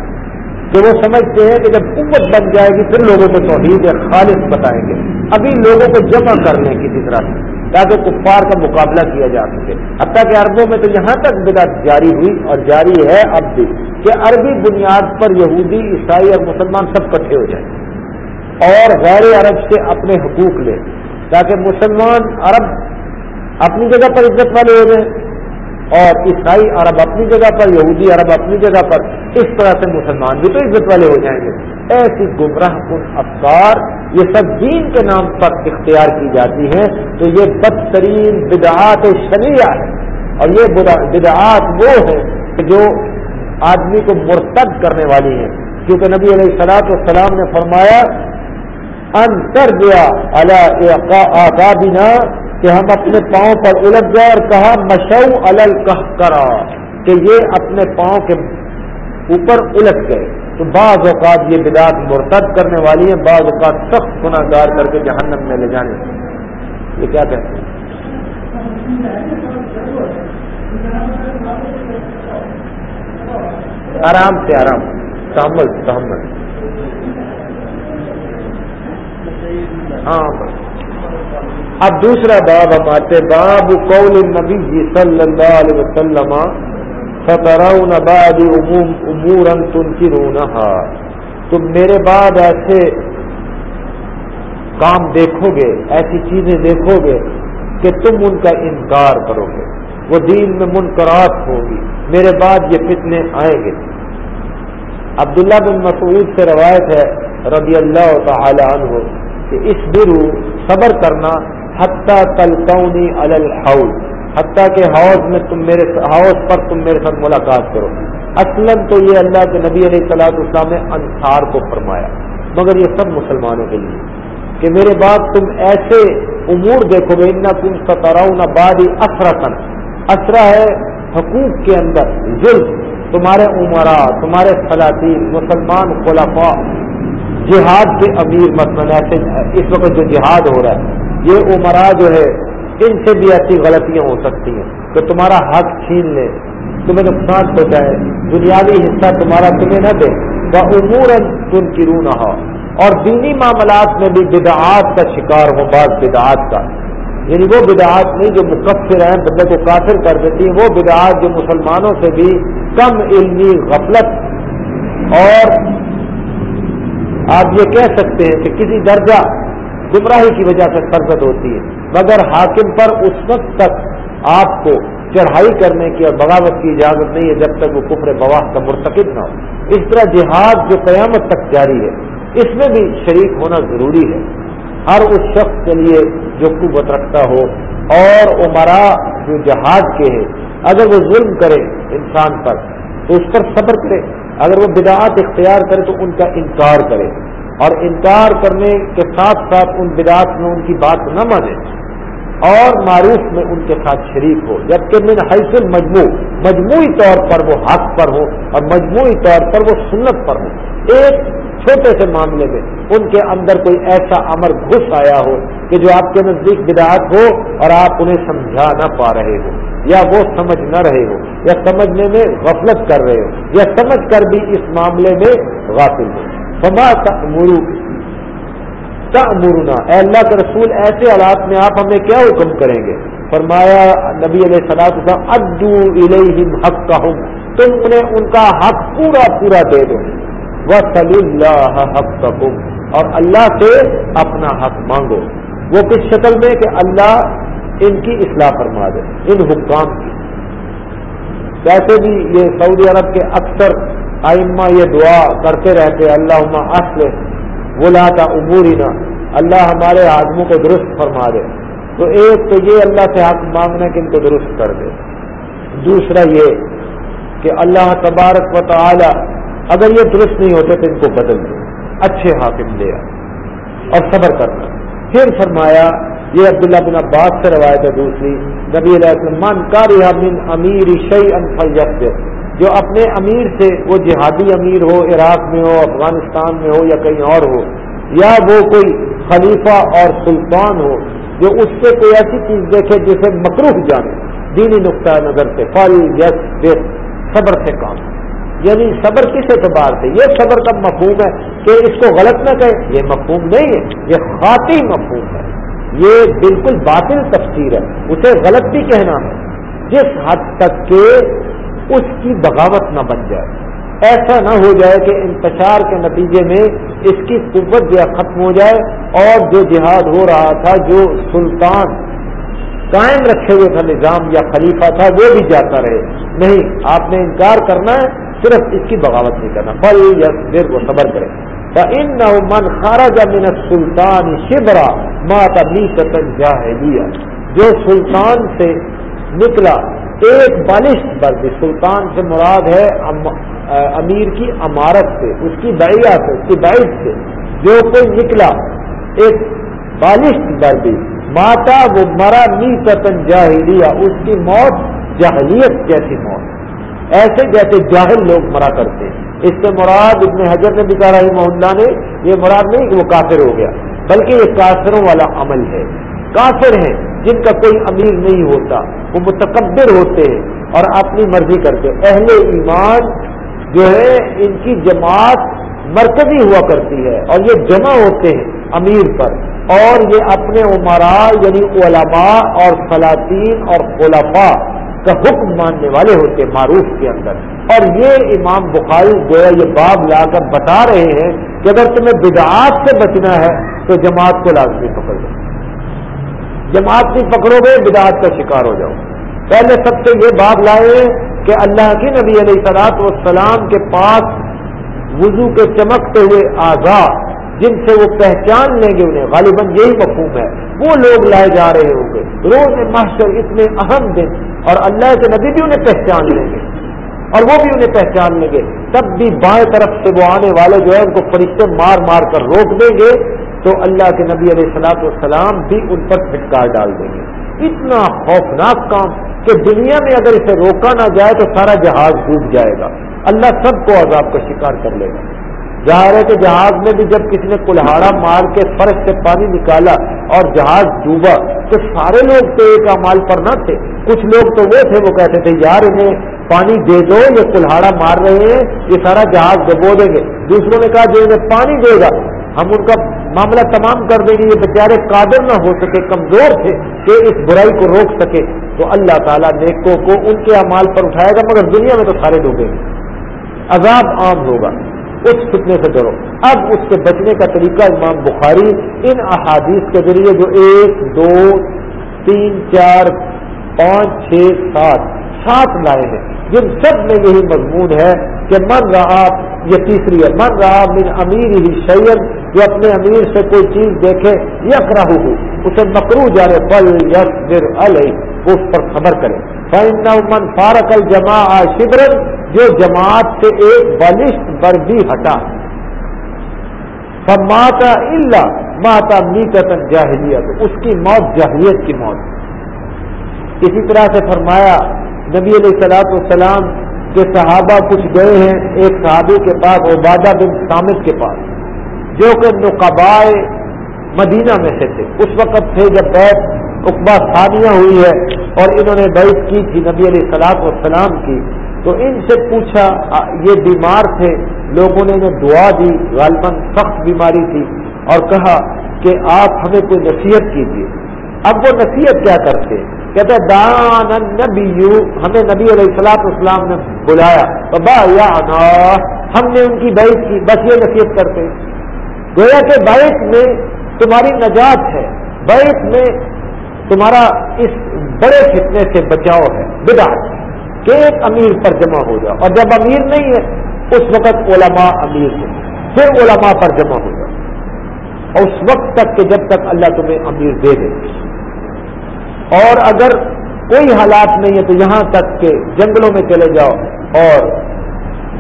کہ وہ سمجھتے ہیں کہ جب قوت بن جائے گی، پھر لوگوں کو توحید خالص بتائیں گے۔ ابھی لوگوں کو جمع کر لیں کسی طرح سے، تاکہ کفار کا مقابلہ کیا جا سکے۔ حتیٰ کہ عربوں میں تو یہاں تک بدعت جاری ہوئی اور جاری ہے اب بھی۔ کہ عربی بنیاد پر یہودی، عیسائی اور مسلمان سب کٹھے ہو جائیں اور غیر عرب سے اپنے حقوق لیں تاکہ مسلمان، عرب اپنی جگہ پر عزت والے ہو جائیں اور عیسائی، عرب اپنی جگہ پر، یہودی، عرب اپنی جگہ پر اس طرح سے مسلمان بھی تو عزت والے ہو جائیں گے۔ ایسی گمراہ کن افکار، یہ سب دین کے نام پر اختیار کی جاتی ہیں تو یہ بدترین بدعات شریعہ ہے اور یہ بدعات وہ ہے کہ جو آدمی کو مرتد کرنے والی ہیں۔ کیونکہ نبی علیہ السلاط والسلام نے فرمایا انتر دیا اللہ کہ ہم اپنے پاؤں پر الٹ گئے اور کہا، مشو الل کہ یہ اپنے پاؤں کے اوپر الٹ گئے۔ تو بعض اوقات یہ بدعت مرتد کرنے والی ہیں، بعض اوقات سخت گناہ گار کر کے جہنم میں لے جانے۔ یہ کیا کہتے ہیں؟ آرام سے آرام۔ تحمل تحمل۔ ہاں۔ اب دوسرا باب ہم آتے باب قول نبی جی صلی اللہ علیہ وسلم، فترون بعد امورا تنکرونها تم میرے بعد ایسے کام دیکھو گے، ایسی چیزیں دیکھو گے کہ تم ان کا انکار کرو گے۔ وہ دین میں منکرات ہوگی۔ میرے بعد یہ فتنے آئیں گے۔ عبداللہ بن مسعود سے روایت ہے رضی اللہ تعالی عنہ کہ اس برو صبر کرنا حتیٰ تلقونی علی الحول حتیٰ کہ حوض میں تم میرے حوض پر تم میرے ساتھ ملاقات کرو۔ اصلاً تو یہ اللہ کے نبی علیہ صلاح اسلام نے انصار کو فرمایا، مگر یہ سب مسلمانوں کے لیے۔ کہ میرے بعد تم ایسے امور دیکھو گے ان تم ستراؤ بادی اسرتن اسرا ہے حقوق کے اندر، ظلم، تمہارے عمرا، تمہارے فلاطین مسلمان خلافا جہاد کے امیر مثلاً، ایسے اس وقت جو جہاد ہو رہا ہے، یہ عمرا جو ہے، ان سے بھی ایسی غلطیاں ہو سکتی ہیں کہ تمہارا حق چھین لے، تمہیں نقصان پہنچائے بنیادی حصہ تمہارا تمہیں نہ دے۔ وہ امور تم کی رو نہ ہو اور دینی معاملات میں بھی بدعات کا شکار ہو بعض بدعات کا۔ یعنی وہ بدعات نہیں جو مقفر ہیں، بندے کو کافر کر دیتی ہیں، وہ بدعات جو مسلمانوں سے بھی کم علمی غفلت اور آپ یہ کہہ سکتے ہیں کہ کسی درجہ گمراہی کی وجہ سے سرزد ہوتی ہے، مگر حاکم پر اس وقت تک آپ کو چڑھائی کرنے کی اور بغاوت کی اجازت نہیں ہے جب تک وہ کفر بواہ کا مرتکب نہ ہو۔ اس طرح جہاد جو قیامت تک جاری ہے، اس میں بھی شریک ہونا ضروری ہے۔ ہر اس شخص کے لیے جو قوت رکھتا ہو اور عمرا جو جہاد کے ہے اگر وہ ظلم کرے انسان پر، تو اس پر صبر کرے۔ اگر وہ بدعات اختیار کرے، تو ان کا انکار کرے۔ اور انکار کرنے کے ساتھ ساتھ ان بدعات میں ان کی بات نہ مانے۔ اور معروف میں ان کے ساتھ شریک ہو، جبکہ من حیث مجموع مجموعی طور پر وہ حق پر ہو اور مجموعی طور پر وہ سنت پر ہو۔ ایک چھوٹے سے معاملے میں ان کے اندر کوئی ایسا امر گھس آیا ہو کہ جو آپ کے نزدیک بدعات ہو اور آپ انہیں سمجھا نہ پا رہے ہو، یا وہ سمجھ نہ رہے ہو، یا سمجھنے میں غفلت کر رہے ہو، یا سمجھ کر بھی اس معاملے میں غافل ہو۔ فما تأمرو تأمرنا۔ اے اللہ کے رسول، ایسے حالات میں آپ ہمیں کیا حکم کریں گے؟ فرمایا نبی علیہ صلاح ادو الیہم حق کا تم انہیں ان کا حق پورا پورا دے دو۔ وہ صلی اللہ حق اور اللہ سے اپنا حق مانگو۔ وہ کس شکل میں؟ کہ اللہ ان کی اصلاح فرما دے، ان حکام کی۔ ویسے بھی یہ سعودی عرب کے اکثر آئمہ یہ دعا کرتے رہتے اللہ اصل ولاتا عبورینا اللہ ہمارے آدموں کو درست فرما دے۔ تو ایک تو یہ اللہ سے حق مانگنا کہ ان کو درست کر دے۔ دوسرا یہ کہ اللہ تبارک و تعالی اگر یہ درست نہیں ہوتے تو ان کو بدل دے۔ اچھے حاکم دے۔ اور صبر کرنا پھر فرمایا، یہ عبداللہ بن عباس سے روایت ہے دوسری، نبی علیہ السلام کاری من امیر شعی انفل جو اپنے امیر سے، وہ جہادی امیر ہو، عراق میں ہو، افغانستان میں ہو یا کہیں اور ہو، یا وہ کوئی خلیفہ اور سلطان ہو، جو اس سے کوئی ایسی چیز دیکھے جسے مقروف جانے۔ دینی نقطۂ نظر سے فل یس بس صبر سے کام۔ یعنی صبر کس اعتبار سے؟ یہ صبر کا مفہوم ہے کہ اس کو غلط نہ کہے یہ مفہوم نہیں ہے، یہ خاطی مفہوم ہے۔ یہ بالکل باطل تفسیر ہے، اسے غلط بھی کہنا ہے۔ جس حد تک کہ اس کی بغاوت نہ بن جائے۔ ایسا نہ ہو جائے کہ انتشار کے نتیجے میں اس کی قوت یا ختم ہو جائے اور جو جہاد ہو رہا تھا، جو سلطان قائم رکھے ہوئے تھا نظام یا خلیفہ تھا، وہ بھی جاتا رہے۔ نہیں، آپ نے انکار کرنا ہے، صرف اس کی بغاوت نہیں کرنا۔ بل یا پھر وہ صبر کرے ان من خارج من سلطان شبرا ماتا نیتن جاہلیہ جو سلطان سے نکلا ایک بالش برد سلطان سے مراد ہے امیر کی عمارت سے، اس کی بڑیا سے، اس کی باعث سے، جو کوئی نکلا، ایک بالش بردی ماتا وہ مرا نی سطن جاہلیہ، اس کی موت جاہلیت جیسی موت۔ ایسے جیسے جاہل لوگ مرا کرتے ہیں۔ اس سے مراد ابن حجر نے بھی کہا رہی محلہ نے، یہ مراد نہیں کہ وہ کافر ہو گیا، بلکہ یہ کافروں والا عمل ہے۔ کافر ہیں، جن کا کوئی امیر نہیں ہوتا۔ وہ متکبر ہوتے ہیں اور اپنی مرضی کرتے۔ اہل ایمان جو ہے ان کی جماعت مرکزی ہوا کرتی ہے اور یہ جمع ہوتے ہیں امیر پر۔ اور یہ اپنے عمرا یعنی علماء اور فلاطین اور خلفاء کا حکم ماننے والے ہوتے ہیں معروف کے اندر۔ اور یہ امام بخاری جو ہے، یہ باب لا کر بتا رہے ہیں کہ اگر تمہیں بدعات سے بچنا ہے تو جماعت کو لازمی پکڑ لو۔ جماعت نہیں پکڑو گے بدعات کا شکار ہو جاؤ۔ پہلے سب سے یہ بات لائے کہ اللہ کی نبی علیہ سلاط والسلام کے پاس وضو کے چمکتے ہوئے آزاد جن سے وہ پہچان لیں گے انہیں، غالباً یہی مفہوم ہے۔ وہ لوگ لائے جا رہے ہوں گے۔ روز محشر اتنے اہم دن اور اللہ کے نبی بھی انہیں پہچان لیں گے۔ اور وہ بھی انہیں پہچان لیں گے۔ تب بھی بائیں طرف سے وہ آنے والے جو ہے ان کو فرشتے مار مار کر روک دیں گے۔ تو اللہ کے نبی علیہ السلاط والسلام بھی ان پر پھٹکار ڈال دیں گے۔ اتنا خوفناک کام کہ دنیا میں اگر اسے روکا نہ جائے تو سارا جہاز ڈوب جائے گا۔ اللہ سب کو عذاب کا شکار کر لے گا۔ ظاہر ہے کہ جہاز میں بھی جب کسی نے کلہاڑا مار کے فرش سے پانی نکالا اور جہاز ڈوبا تو سارے لوگ تو ایک امال پر نہ تھے۔ کچھ لوگ تو وہ تھے، وہ کہتے تھے، یار انہیں پانی دے دو، یہ کلہاڑا مار رہے ہیں، یہ سارا جہاز ڈبو دیں گے۔ دوسروں نے کہا، جو انہیں پانی دے گا، ہم ان کا معاملہ تمام کر دیں گے، یہ بیچارے قادر نہ ہو سکے، کمزور تھے کہ اس برائی کو روک سکے۔ تو اللہ تعالیٰ نیکوں کو ان کے امال پر اٹھائے گا، مگر دنیا میں تو سارے ڈوبیں گے عذاب عام ہوگا۔ اس فتنے سے ڈرو۔ اب اس سے بچنے کا طریقہ امام بخاری ان احادیث کے ذریعے، جو ایک، دو، تین، چار، پانچ، چھ، سات سات لائے ہیں۔ جن سب میں یہی مضمون ہے کہ من رہا یہ تیسری ہے، من رہا من امیر ہی شعیب جو اپنے امیر سے کوئی چیز دیکھے یک رہو اسے مکرو جانے پل یس در وہ اس پر خبر کرے۔ فائن من فارق الجما شبر جو جماعت سے ایک بالشت بر بھی ہٹا۔ ماتا اللہ ماتا میتن جاہلیت اس کی موت جاہلیت کی موت۔ اسی طرح سے فرمایا نبی علیہ السلاط والسلام کے صحابہ کچھ گئے ہیں ایک صحابی کے پاس، عبادہ بن سامد کے پاس، جو کہ نقبائے مدینہ میں سے تھے۔ اس وقت تھے جب بیت اقبا ثانیہ ہوئی ہے اور انہوں نے بیت کی تھی نبی علیہ السلاط والسلام کی۔ تو ان سے پوچھا، یہ بیمار تھے، لوگوں نے انہیں دعا دی، غالباً سخت بیماری تھی اور کہا کہ آپ ہمیں کوئی نصیحت کیجیے اب وہ نصیحت کیا کرتے؟ کہتے دان نبی ہمیں نبی علیہ السلاط اسلام نے بلایا۔ با یا ہم نے ان کی بیت کی، بس یہ نصیحت کرتے گویا کہ بیت میں تمہاری نجات ہے۔ بیت میں تمہارا اس بڑے فتنے سے بچاؤ ہے۔ بدا کہ ایک امیر پر جمع ہو جاؤ۔ اور جب امیر نہیں ہے، اس وقت علماء امیر ہے پھر علماء پر جمع ہو جاؤ۔ اور اس وقت تک کہ جب تک اللہ تمہیں امیر دے دے۔ اور اگر کوئی حالات نہیں ہے تو یہاں تک کہ جنگلوں میں چلے جاؤ اور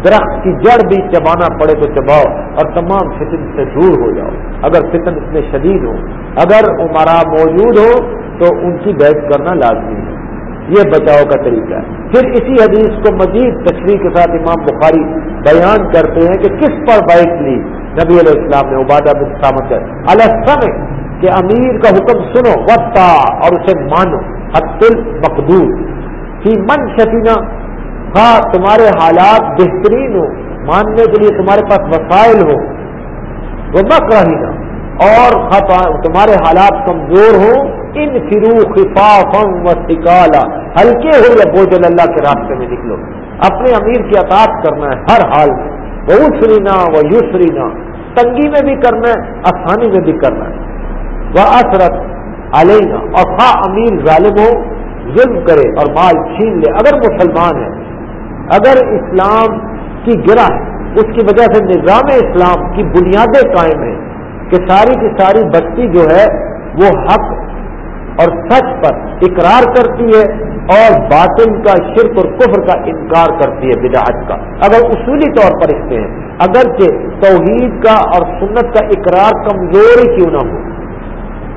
درخت کی جڑ بھی چبانا پڑے تو چباؤ اور تمام فتن سے دور ہو جاؤ۔ اگر فتن اتنے شدید ہو، اگر عمرا موجود ہو تو ان کی بیٹھ کرنا لازمی ہے۔ یہ بچاؤ کا طریقہ ہے۔ پھر اسی حدیث کو مزید تشریح کے ساتھ امام بخاری بیان کرتے ہیں کہ کس پر بیٹھ لی؟ نبی علیہ السلام نے عبادہ بن سامت السلام کہ امیر کا حکم سنو وسطا اور اسے مانو حت المقدور۔ کی من شفینہ ہاں تمہارے حالات بہترین ہو ماننے کے لیے تمہارے پاس وسائل ہو وہ مک رہی نا اور تمہارے حالات کمزور ہوں۔ ان فرو خفاف و سکالا ہلکے ہو یا بوجھ اللہ کے راستے میں نکلو۔ اپنے امیر کی اطاعت کرنا ہے ہر حال میں۔ وہ اسرینا وہ یوسرینا تنگی میں بھی کرنا ہے، آسانی میں بھی کرنا ہے۔ وہ اثرت علینا، اور خا امیر ظالم ہو، ظلم کرے اور مال چھین لے، اگر مسلمان ہے، اگر اسلام کی گرا ہے، اس کی وجہ سے نظام اسلام کی بنیادیں قائم ہیں کہ ساری کی ساری بستی جو ہے، وہ حق اور سچ پر اقرار کرتی ہے اور باطن کا شرک اور کفر کا انکار کرتی ہے بدعت کا۔ اگر اصولی طور پر اس میں ہے، اگرچہ توحید کا اور سنت کا اقرار کمزور ہی کیوں نہ ہو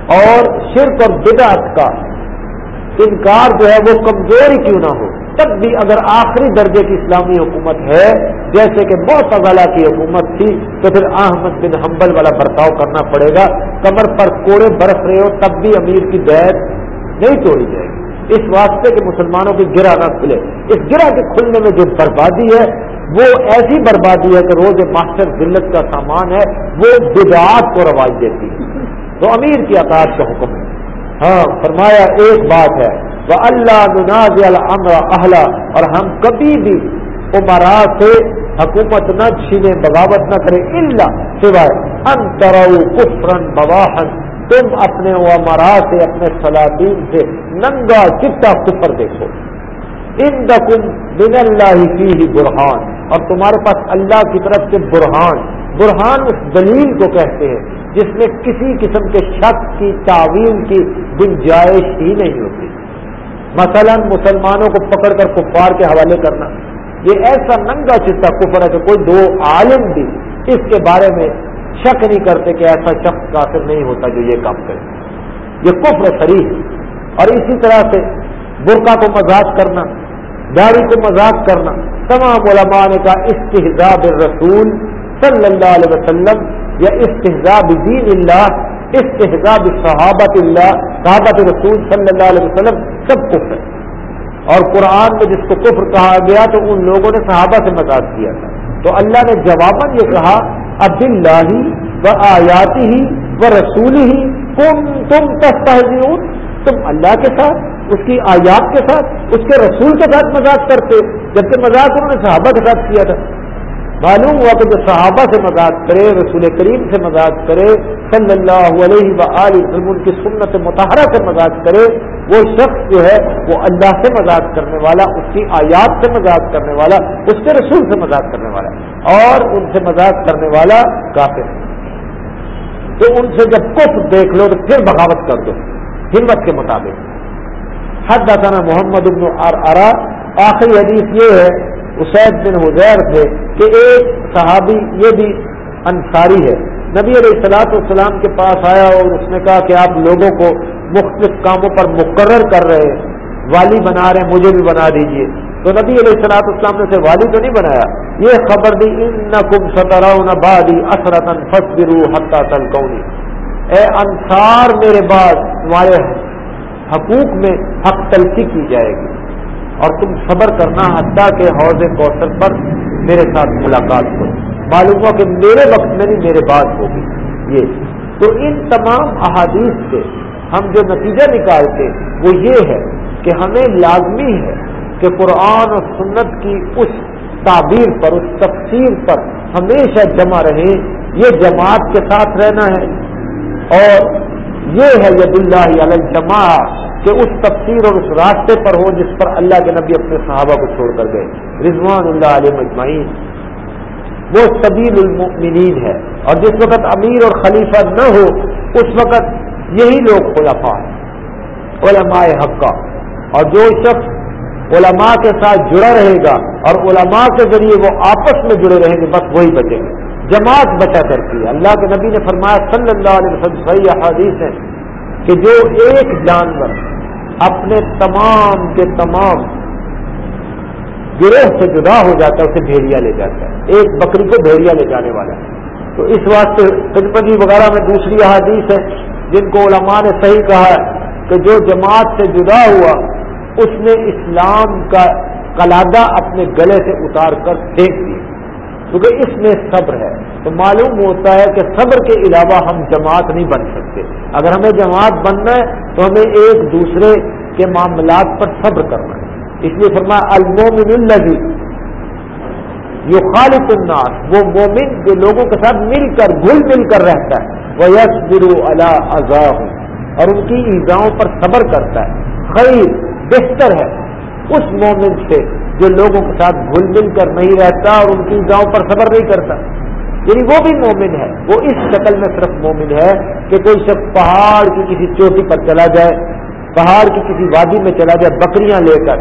اور شرک اور بدعت کا انکار جو ہے وہ کمزور کیوں نہ ہو؟ تب بھی اگر آخری درجے کی اسلامی حکومت ہے، جیسے کہ بہت اضالہ کی حکومت تھی، تو پھر احمد بن حنبل والا برتاؤ کرنا پڑے گا۔ کمر پر کوڑے برف رہے ہو، تب بھی امیر کی بیت نہیں توڑی جائے گی۔ اس واسطے کہ مسلمانوں کی گرا نہ کھلے۔ اس گرا کے کھلنے میں جو بربادی ہے، وہ ایسی بربادی ہے کہ روز ماسٹر ذلت کا سامان ہے، وہ بدعات کو رواج دیتی ہے۔ تو امیر کی اطاعت کا حکم ہے۔ ہاں فرمایا ایک بات ہے وہ اللہ اہلا اور ہم کبھی بھی عمرا سے حکومت نہ چھینے، بغاوت نہ کرے اللہ سوائے ان کفرن بواہن تم اپنے عمرا سے، اپنے سلاطین سے ننگا چٹا کفر دیکھو۔ ان دکم بن اللہ کی ہی برہان اور تمہارے پاس اللہ کی طرف سے برہان برہان اس دلیل کو کہتے ہیں جس میں کسی قسم کے شک کی، تعویل کی گنجائش ہی نہیں ہوتی۔ مثلا مسلمانوں کو پکڑ کر کفار کے حوالے کرنا۔ یہ ایسا ننگا چٹا کفر ہے کہ کوئی دو عالم بھی اس کے بارے میں شک نہیں کرتے کہ ایسا شخص کافر نہیں ہوتا جو یہ کام کرے۔ یہ کفر شریف۔ اور اسی طرح سے برقع کو مذاق کرنا، داڑھی کو مذاق کرنا۔ تمام علماء نے کہا استحزاب الرسول صلی اللہ علیہ وسلم یا استحزاب دین اللہ استحزاب صحابت اللہ، صحابت رسول صلی اللہ علیہ وسلم، سب کفر۔ ہے اور قرآن میں جس کو کفر کہا گیا تو ان لوگوں نے صحابہ سے مذاق کیا تھا۔ تو اللہ نے جواباً یہ کہا عبد اللہ و آیاتی ہی و رسول ہی تم تم تستحزیون تم اللہ کے ساتھ، اس کی آیات کے ساتھ، اس کے رسول کے ساتھ مذاق کرتے۔ جبکہ مذاق انہوں نے صحابہ کے ساتھ کیا تھا۔ معلوم ہوا کہ جو صحابہ سے مذاق کرے، رسول کریم سے مذاق کرے، صلی اللہ علیہ و وسلم کی سنت متحرہ سے مذاق کرے، وہ شخص جو ہے، وہ اللہ سے مذاق کرنے والا، اس کی آیات سے مذاق کرنے والا، اس کے رسول سے مذاق کرنے والا اور ان سے مذاق کرنے والا کافر تو ان سے جب کف دیکھ لو تو پھر بغاوت کر دو، ہمت کے مطابق۔ حد دانا محمد ابن ارا آخری حدیث یہ ہے اسید بن حزیر تھے کہ ایک صحابی یہ بھی انصاری ہے۔ نبی علیہ السلاط والسلام کے پاس آیا اور اس نے کہا کہ آپ لوگوں کو مختلف کاموں پر مقرر کر رہے والی بنا رہے ہیں، مجھے بھی بنا دیجیے۔ تو نبی علیہ السلاط اسلام نے اسے والی تو نہیں بنایا۔ یہ خبر دی ان کم سترا بادی اثرتن فصبرو حتہ تلکونی اے انصار میرے بعد، تمہارے حقوق میں حق تلقی کی جائے گی۔ اور تم صبر کرنا حتیٰ کہ حوض کوثر پر میرے ساتھ ملاقات ہو۔ معلوم ہوا کہ میرے وقت میں نہیں میرے بات ہوگی۔ یہ۔ تو ان تمام احادیث سے ہم جو نتیجہ نکالتے، وہ یہ ہے کہ ہمیں لازمی ہے کہ قرآن اور سنت کی اس تعبیر پر، اس تفسیر پر ہمیشہ جمع رہیں۔ یہ جماعت کے ساتھ رہنا ہے۔ اور یہ ہے ید اللہ علیہ جمع کہ اس تفسیر اور اس راستے پر ہو جس پر اللہ کے نبی اپنے صحابہ کو چھوڑ کر گئے۔ رضوان اللہ علیہ مجمعین۔ وہ سبیل المؤمنین ہے۔ اور جس وقت امیر اور خلیفہ نہ ہو، اس وقت یہی لوگ خلفاء ہیں۔ علماء حقہ۔ اور جو شخص علماء کے ساتھ جڑا رہے گا اور علماء کے ذریعے وہ آپس میں جڑے رہیں گے، بس وہی بچیں گے۔ جماعت بچا کرتی ہے اللہ کے نبی نے فرمایا، صلی اللہ علیہ وسلم، صحیح حادیث ہے کہ جو ایک جانور اپنے تمام کے تمام گروہ سے جدا ہو جاتا ہے، اسے بھیڑیا لے جاتا ہے۔ ایک بکری کو بھیڑیا لے جانے والا ہے۔ تو اس واسطے تجپتی وغیرہ میں دوسری احادیث ہے جن کو علماء نے صحیح کہا ہے کہ جو جماعت سے جدا ہوا، اس نے اسلام کا کلادہ اپنے گلے سے اتار کر پھینک دیا۔ کیونکہ اس میں صبر ہے۔ تو معلوم ہوتا ہے کہ صبر کے علاوہ ہم جماعت نہیں بن سکتے۔ اگر ہمیں جماعت بننا ہے تو ہمیں ایک دوسرے کے معاملات پر صبر کرنا ہے۔ اس لیے فرمایا المومن الزی یہ خالد الناس وہ مومن جو لوگوں کے ساتھ مل کر گل مل کر رہتا ہے۔ وہ یس برو اللہ ازا اور ان کی ایزاؤں پر صبر کرتا ہے۔ خیر، بہتر ہے۔ اس مومن سے جو لوگوں کے ساتھ گھل مل کر نہیں رہتا اور ان کی گاؤں پر صبر نہیں کرتا۔ یعنی وہ بھی مومن ہے، وہ اس شکل میں صرف مومن ہے کہ کوئی شخص پہاڑ کی کسی چوٹی پر چلا جائے، پہاڑ کی کسی وادی میں چلا جائے، بکریاں لے کر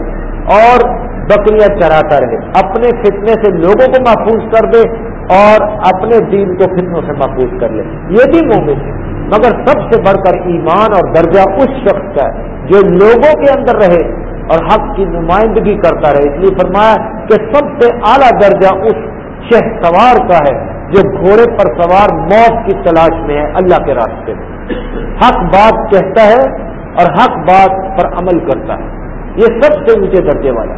اور بکریاں چراتا رہے۔ اپنے فتنے سے لوگوں کو محفوظ کر دے اور اپنے دین کو فتنوں سے محفوظ کر لے۔ یہ بھی مومن ہے۔ مگر سب سے بڑھ کر ایمان اور درجہ اس شخص کا ہے جو لوگوں کے اندر رہے اور حق کی نمائندگی کرتا رہے۔ اس لیے فرمایا کہ سب سے اعلیٰ درجہ اس شہ سوار کا ہے جو گھوڑے پر سوار موت کی تلاش میں ہے اللہ کے راستے میں۔ حق بات کہتا ہے اور حق بات پر عمل کرتا ہے۔ یہ سب سے اونچے درجے والا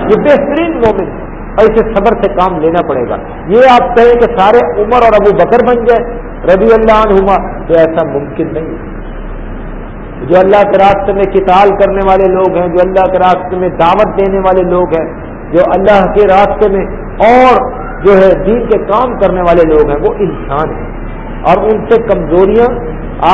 یہ بہترین مومن اور اسے صبر سے کام لینا پڑے گا۔ یہ آپ کہیں کہ سارے عمر اور ابو بکر بن جائے ربی اللہ عنہما، تو ایسا ممکن نہیں ہے۔ جو اللہ کے راستے میں کتال کرنے والے لوگ ہیں، جو اللہ کے راستے میں دعوت دینے والے لوگ ہیں، جو اللہ کے راستے میں اور جو ہے دین کے کام کرنے والے لوگ ہیں، وہ انسان ہیں۔ اور ان سے کمزوریاں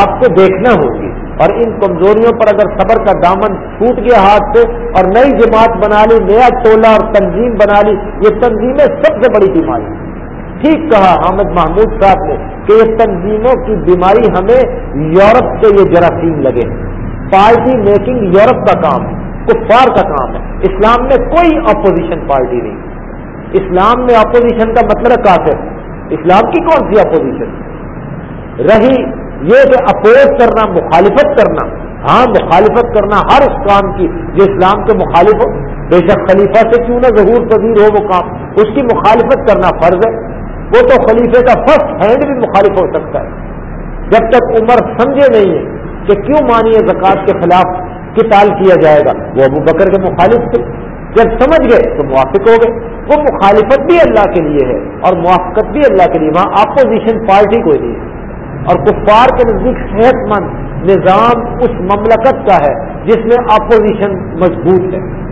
آپ کو دیکھنا ہوگی۔ اور ان کمزوریوں پر اگر صبر کا دامن چھوٹ گیا ہاتھ سے اور نئی جماعت بنا لی، نیا ٹولہ اور تنظیم بنا لی، یہ تنظیمیں سب سے بڑی بیماری ٹھیک کہا حامد محمود صاحب نے کہ یہ تنظیموں کی بیماری ہمیں یورپ سے یہ جراثیم لگے۔ پارٹی میکنگ یورپ کا کام ہے، کفار کا کام ہے۔ اسلام میں کوئی اپوزیشن پارٹی نہیں۔ اسلام میں اپوزیشن کا مطلب کافر۔ اسلام کی کون سی اپوزیشن؟ رہی یہ کہ اپوز کرنا، مخالفت کرنا۔ ہاں مخالفت کرنا ہر اس کام کی جو اسلام کے مخالف ہو۔ بے شک خلیفہ سے کیوں نہ ظہور پذیر ہو وہ کام۔ اس کی مخالفت کرنا فرض ہے۔ وہ تو خلیفے کا فرسٹ ہینڈ بھی مخالف ہو سکتا ہے۔ جب تک عمر سمجھے نہیں ہے کہ کیوں مانیے زکوٰۃ کے خلاف کتال کیا جائے گا، وہ ابو بکر کے مخالف تھے۔ جب سمجھ گئے تو موافق ہو گئے۔ وہ مخالفت بھی اللہ کے لیے ہے اور موافقت بھی اللہ کے لیے، وہاں اپوزیشن پارٹی کوئی نہیں ہے۔ اور کفار کے نزدیک صحت مند نظام اس مملکت کا ہے جس میں اپوزیشن مضبوط ہے۔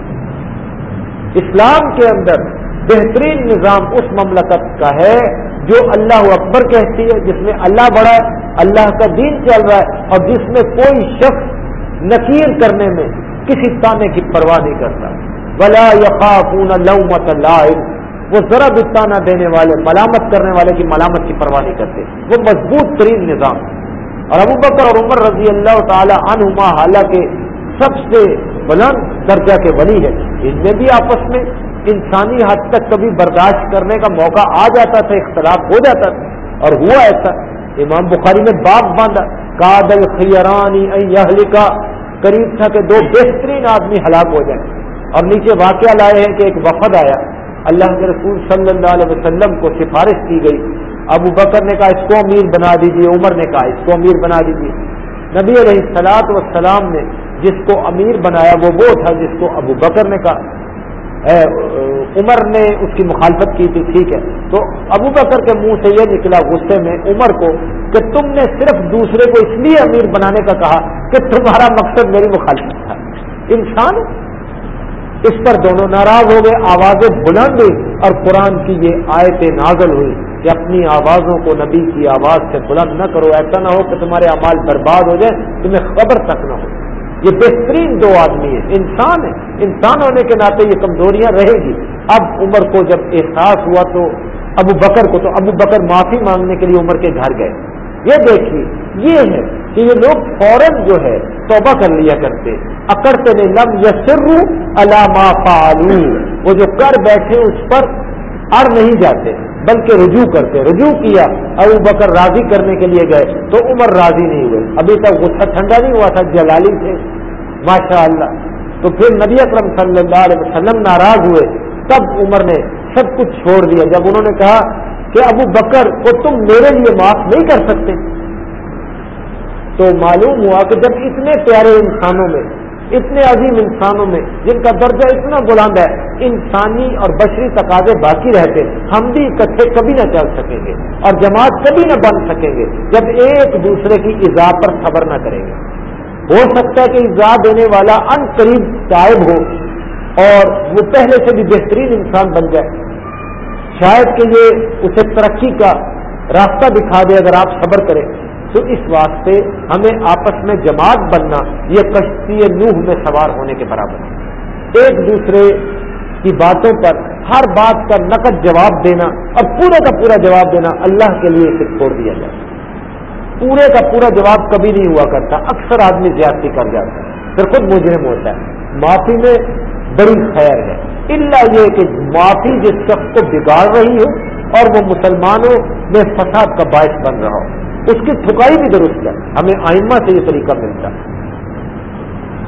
اسلام کے اندر بہترین نظام اس مملکت کا ہے جو اللہ اکبر کہتی ہے، جس میں اللہ بڑا ہے، اللہ کا دین چل رہا ہے، اور جس میں کوئی شخص نکیر کرنے میں کسی تانے کی پرواہ نہیں کرتا۔ بلا یقین لومت وہ ذرا بھی تانا دینے والے، ملامت کرنے والے کی ملامت کی پرواہ نہیں کرتے۔ وہ مضبوط ترین نظام۔ اور ابو بکر اور عمر رضی اللہ تعالی عنہما حالانکہ سب سے بلند درجہ کے ولی ہے ان میں بھی آپس میں انسانی حد تک کبھی برداشت کرنے کا موقع آ جاتا تھا، اختلاف ہو جاتا تھا، اور ہوا ایسا۔ امام بخاری نے باپ باندھا، کادل خیرانی کا قریب تھا کہ دو بہترین آدمی ہلاک ہو جائیں۔ اور نیچے واقعہ لائے ہیں کہ ایک وفد آیا۔ اللہ کے رسول صلی اللہ علیہ وسلم کو سفارش کی گئی۔ ابو بکر نے کہا، اس کو امیر بنا دیجیے عمر نے کہا، اس کو امیر بنا دیجیے نبی علیہ سلاط وسلام نے جس کو امیر بنایا وہ وہ تھا جس کو ابو بکر نے کہا۔ عمر نے اس کی مخالفت کی تھی، ٹھیک ہے۔ تو ابو بکر کے منہ سے یہ نکلا غصے میں عمر کو کہ تم نے صرف دوسرے کو اس لیے امیر بنانے کا کہا کہ تمہارا مقصد میری مخالفت تھا۔ انسان اس پر دونوں ناراض ہو گئے، آوازیں بلند ہوئی اور قرآن کی یہ آیتیں نازل ہوئی کہ اپنی آوازوں کو نبی کی آواز سے بلند نہ کرو، ایسا نہ ہو کہ تمہارے امال برباد ہو جائے تمہیں خبر تک نہ ہو۔ یہ بہترین دو آدمی ہیں، انسان ہے انسان ہونے کے ناطے یہ کمزوریاں رہے گی۔ اب عمر کو جب احساس ہوا تو ابو بکر کو تو ابو بکر معافی مانگنے کے لیے عمر کے گھر گئے۔ یہ دیکھیے، یہ ہے کہ یہ لوگ فوراً جو ہے توبہ کر لیا کرتے۔ اکڑتے نے لم یسر علامہ فعلو وہ جو کر بیٹھے اس پر اڑ نہیں جاتے۔ بلکہ رجوع کرتے رجوع کیا، ابو بکر راضی کرنے کے لیے گئے تو عمر راضی نہیں ہوئے ابھی تک غصہ ٹھنڈا نہیں ہوا تھا، جلالی تھے۔ ماشاء اللہ۔ تو پھر نبی اکرم صلی اللہ علیہ وسلم ناراض ہوئے۔ تب عمر نے سب کچھ چھوڑ دیا۔ جب انہوں نے کہا کہ ابو بکر کو تم میرے لیے معاف نہیں کر سکتے۔ تو معلوم ہوا کہ جب اتنے پیارے انسانوں میں اتنے عظیم انسانوں میں جن کا درجہ اتنا بلند ہے، انسانی اور بشری تقاضے باقی رہتے۔ ہم بھی اکٹھے کبھی نہ چل سکیں گے اور جماعت کبھی نہ بن سکیں گے جب ایک دوسرے کی ایزا پر خبر نہ کریں گے۔ ہو سکتا ہے کہ ایزا دینے والا ان قریب طائب ہو اور وہ پہلے سے بھی بہترین انسان بن جائے۔ شاید کہ یہ اسے ترقی کا راستہ دکھا دے اگر آپ صبر کریں۔ تو اس واسطے ہمیں آپس میں جماعت بننا، یہ کشتی نوح میں سوار ہونے کے برابر ہے۔ ایک دوسرے کی باتوں پر ہر بات کا نقد جواب دینا اور پورے کا پورا جواب دینا اللہ کے لیے اسے چھوڑ دیا جائے۔ پورے کا پورا جواب کبھی نہیں ہوا کرتا، اکثر آدمی زیادتی کر جاتا ہے۔ پھر خود مجرم ہوتا ہے۔ معافی میں بڑی خیر ہے۔ اللہ یہ کہ معافی جس شخص کو بگاڑ رہی ہو اور وہ مسلمانوں میں فساد کا باعث بن رہا ہو۔ اس کی تھکائی بھی درست ہے۔ ہمیں آئمہ سے یہ طریقہ ملتا ہے۔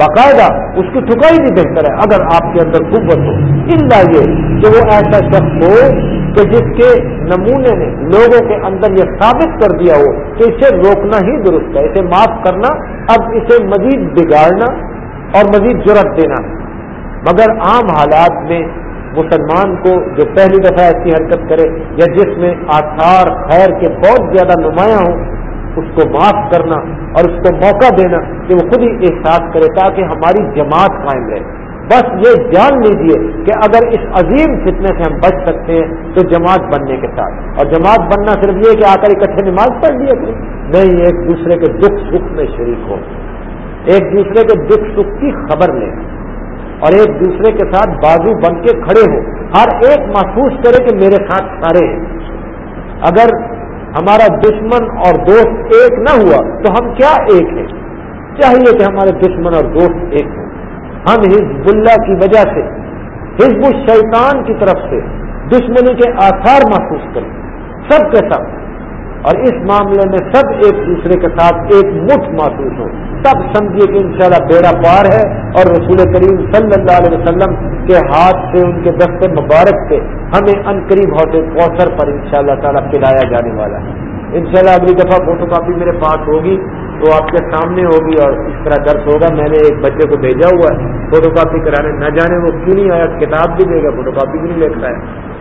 باقاعدہ اس کی ٹھکائی بھی بہتر ہے۔ اگر آپ کے اندر قوت ہو اللہ یہ کہ وہ ایسا شخص ہو کہ جس کے نمونے نے لوگوں کے اندر یہ ثابت کر دیا ہو کہ اسے روکنا ہی درست ہے۔ اسے معاف کرنا، اب اسے مزید بگاڑنا اور مزید ضرورت دینا۔ مگر عام حالات میں مسلمان کو جو پہلی دفعہ ایسی حرکت کرے یا جس میں آثار خیر کے بہت زیادہ نمایاں ہوں، اس کو معاف کرنا اور اس کو موقع دینا کہ وہ خود ہی احساس کرے تاکہ ہماری جماعت قائم رہے۔ بس یہ جان لیجیے کہ اگر اس عظیم فتنے سے ہم بچ سکتے ہیں تو جماعت بننے کے ساتھ۔ اور جماعت بننا صرف یہ کہ آ کر اکٹھے نماز پڑھ لیا کریں نہیں، ایک دوسرے کے دکھ سکھ میں شریک ہو۔ ایک دوسرے کے دکھ سکھ کی خبر لیں اور ایک دوسرے کے ساتھ بازو بن کے کھڑے ہو ہر ایک محسوس کرے کہ میرے ساتھ سارے ہیں۔ اگر ہمارا دشمن اور دوست ایک نہ ہوا تو ہم کیا ایک ہیں؟ چاہیے کہ ہمارے دشمن اور دوست ایک ہوں۔ ہم حزب اللہ کی وجہ سے، حزب الشیطان کی طرف سے دشمنی کے آثار محسوس کریں۔ سب کے ساتھ اور اس معاملے میں سب ایک دوسرے کے ساتھ ایک مٹھ محسوس ہو۔ تب سمجھیے کہ انشاءاللہ بیڑا پار ہے اور رسول کریم صلی اللہ علیہ وسلم کے ہاتھ سے، ان کے دستے مبارک سے ہمیں ان قریب ہوتے کوثر پر انشاءاللہ تعالی پلایا جانے والا ہے۔ انشاءاللہ اگلی دفعہ فوٹو کاپی میرے پاس ہوگی تو آپ کے سامنے ہوگی اور اس طرح درس ہوگا۔ میں نے ایک بچے کو بھیجا ہوا ہے۔ فوٹو کاپی کرانے نہ جانے، وہ کیوں نہیں آیا؟ کتاب بھی دے گا، فوٹو کاپی بھی نہیں لکھتا ہے۔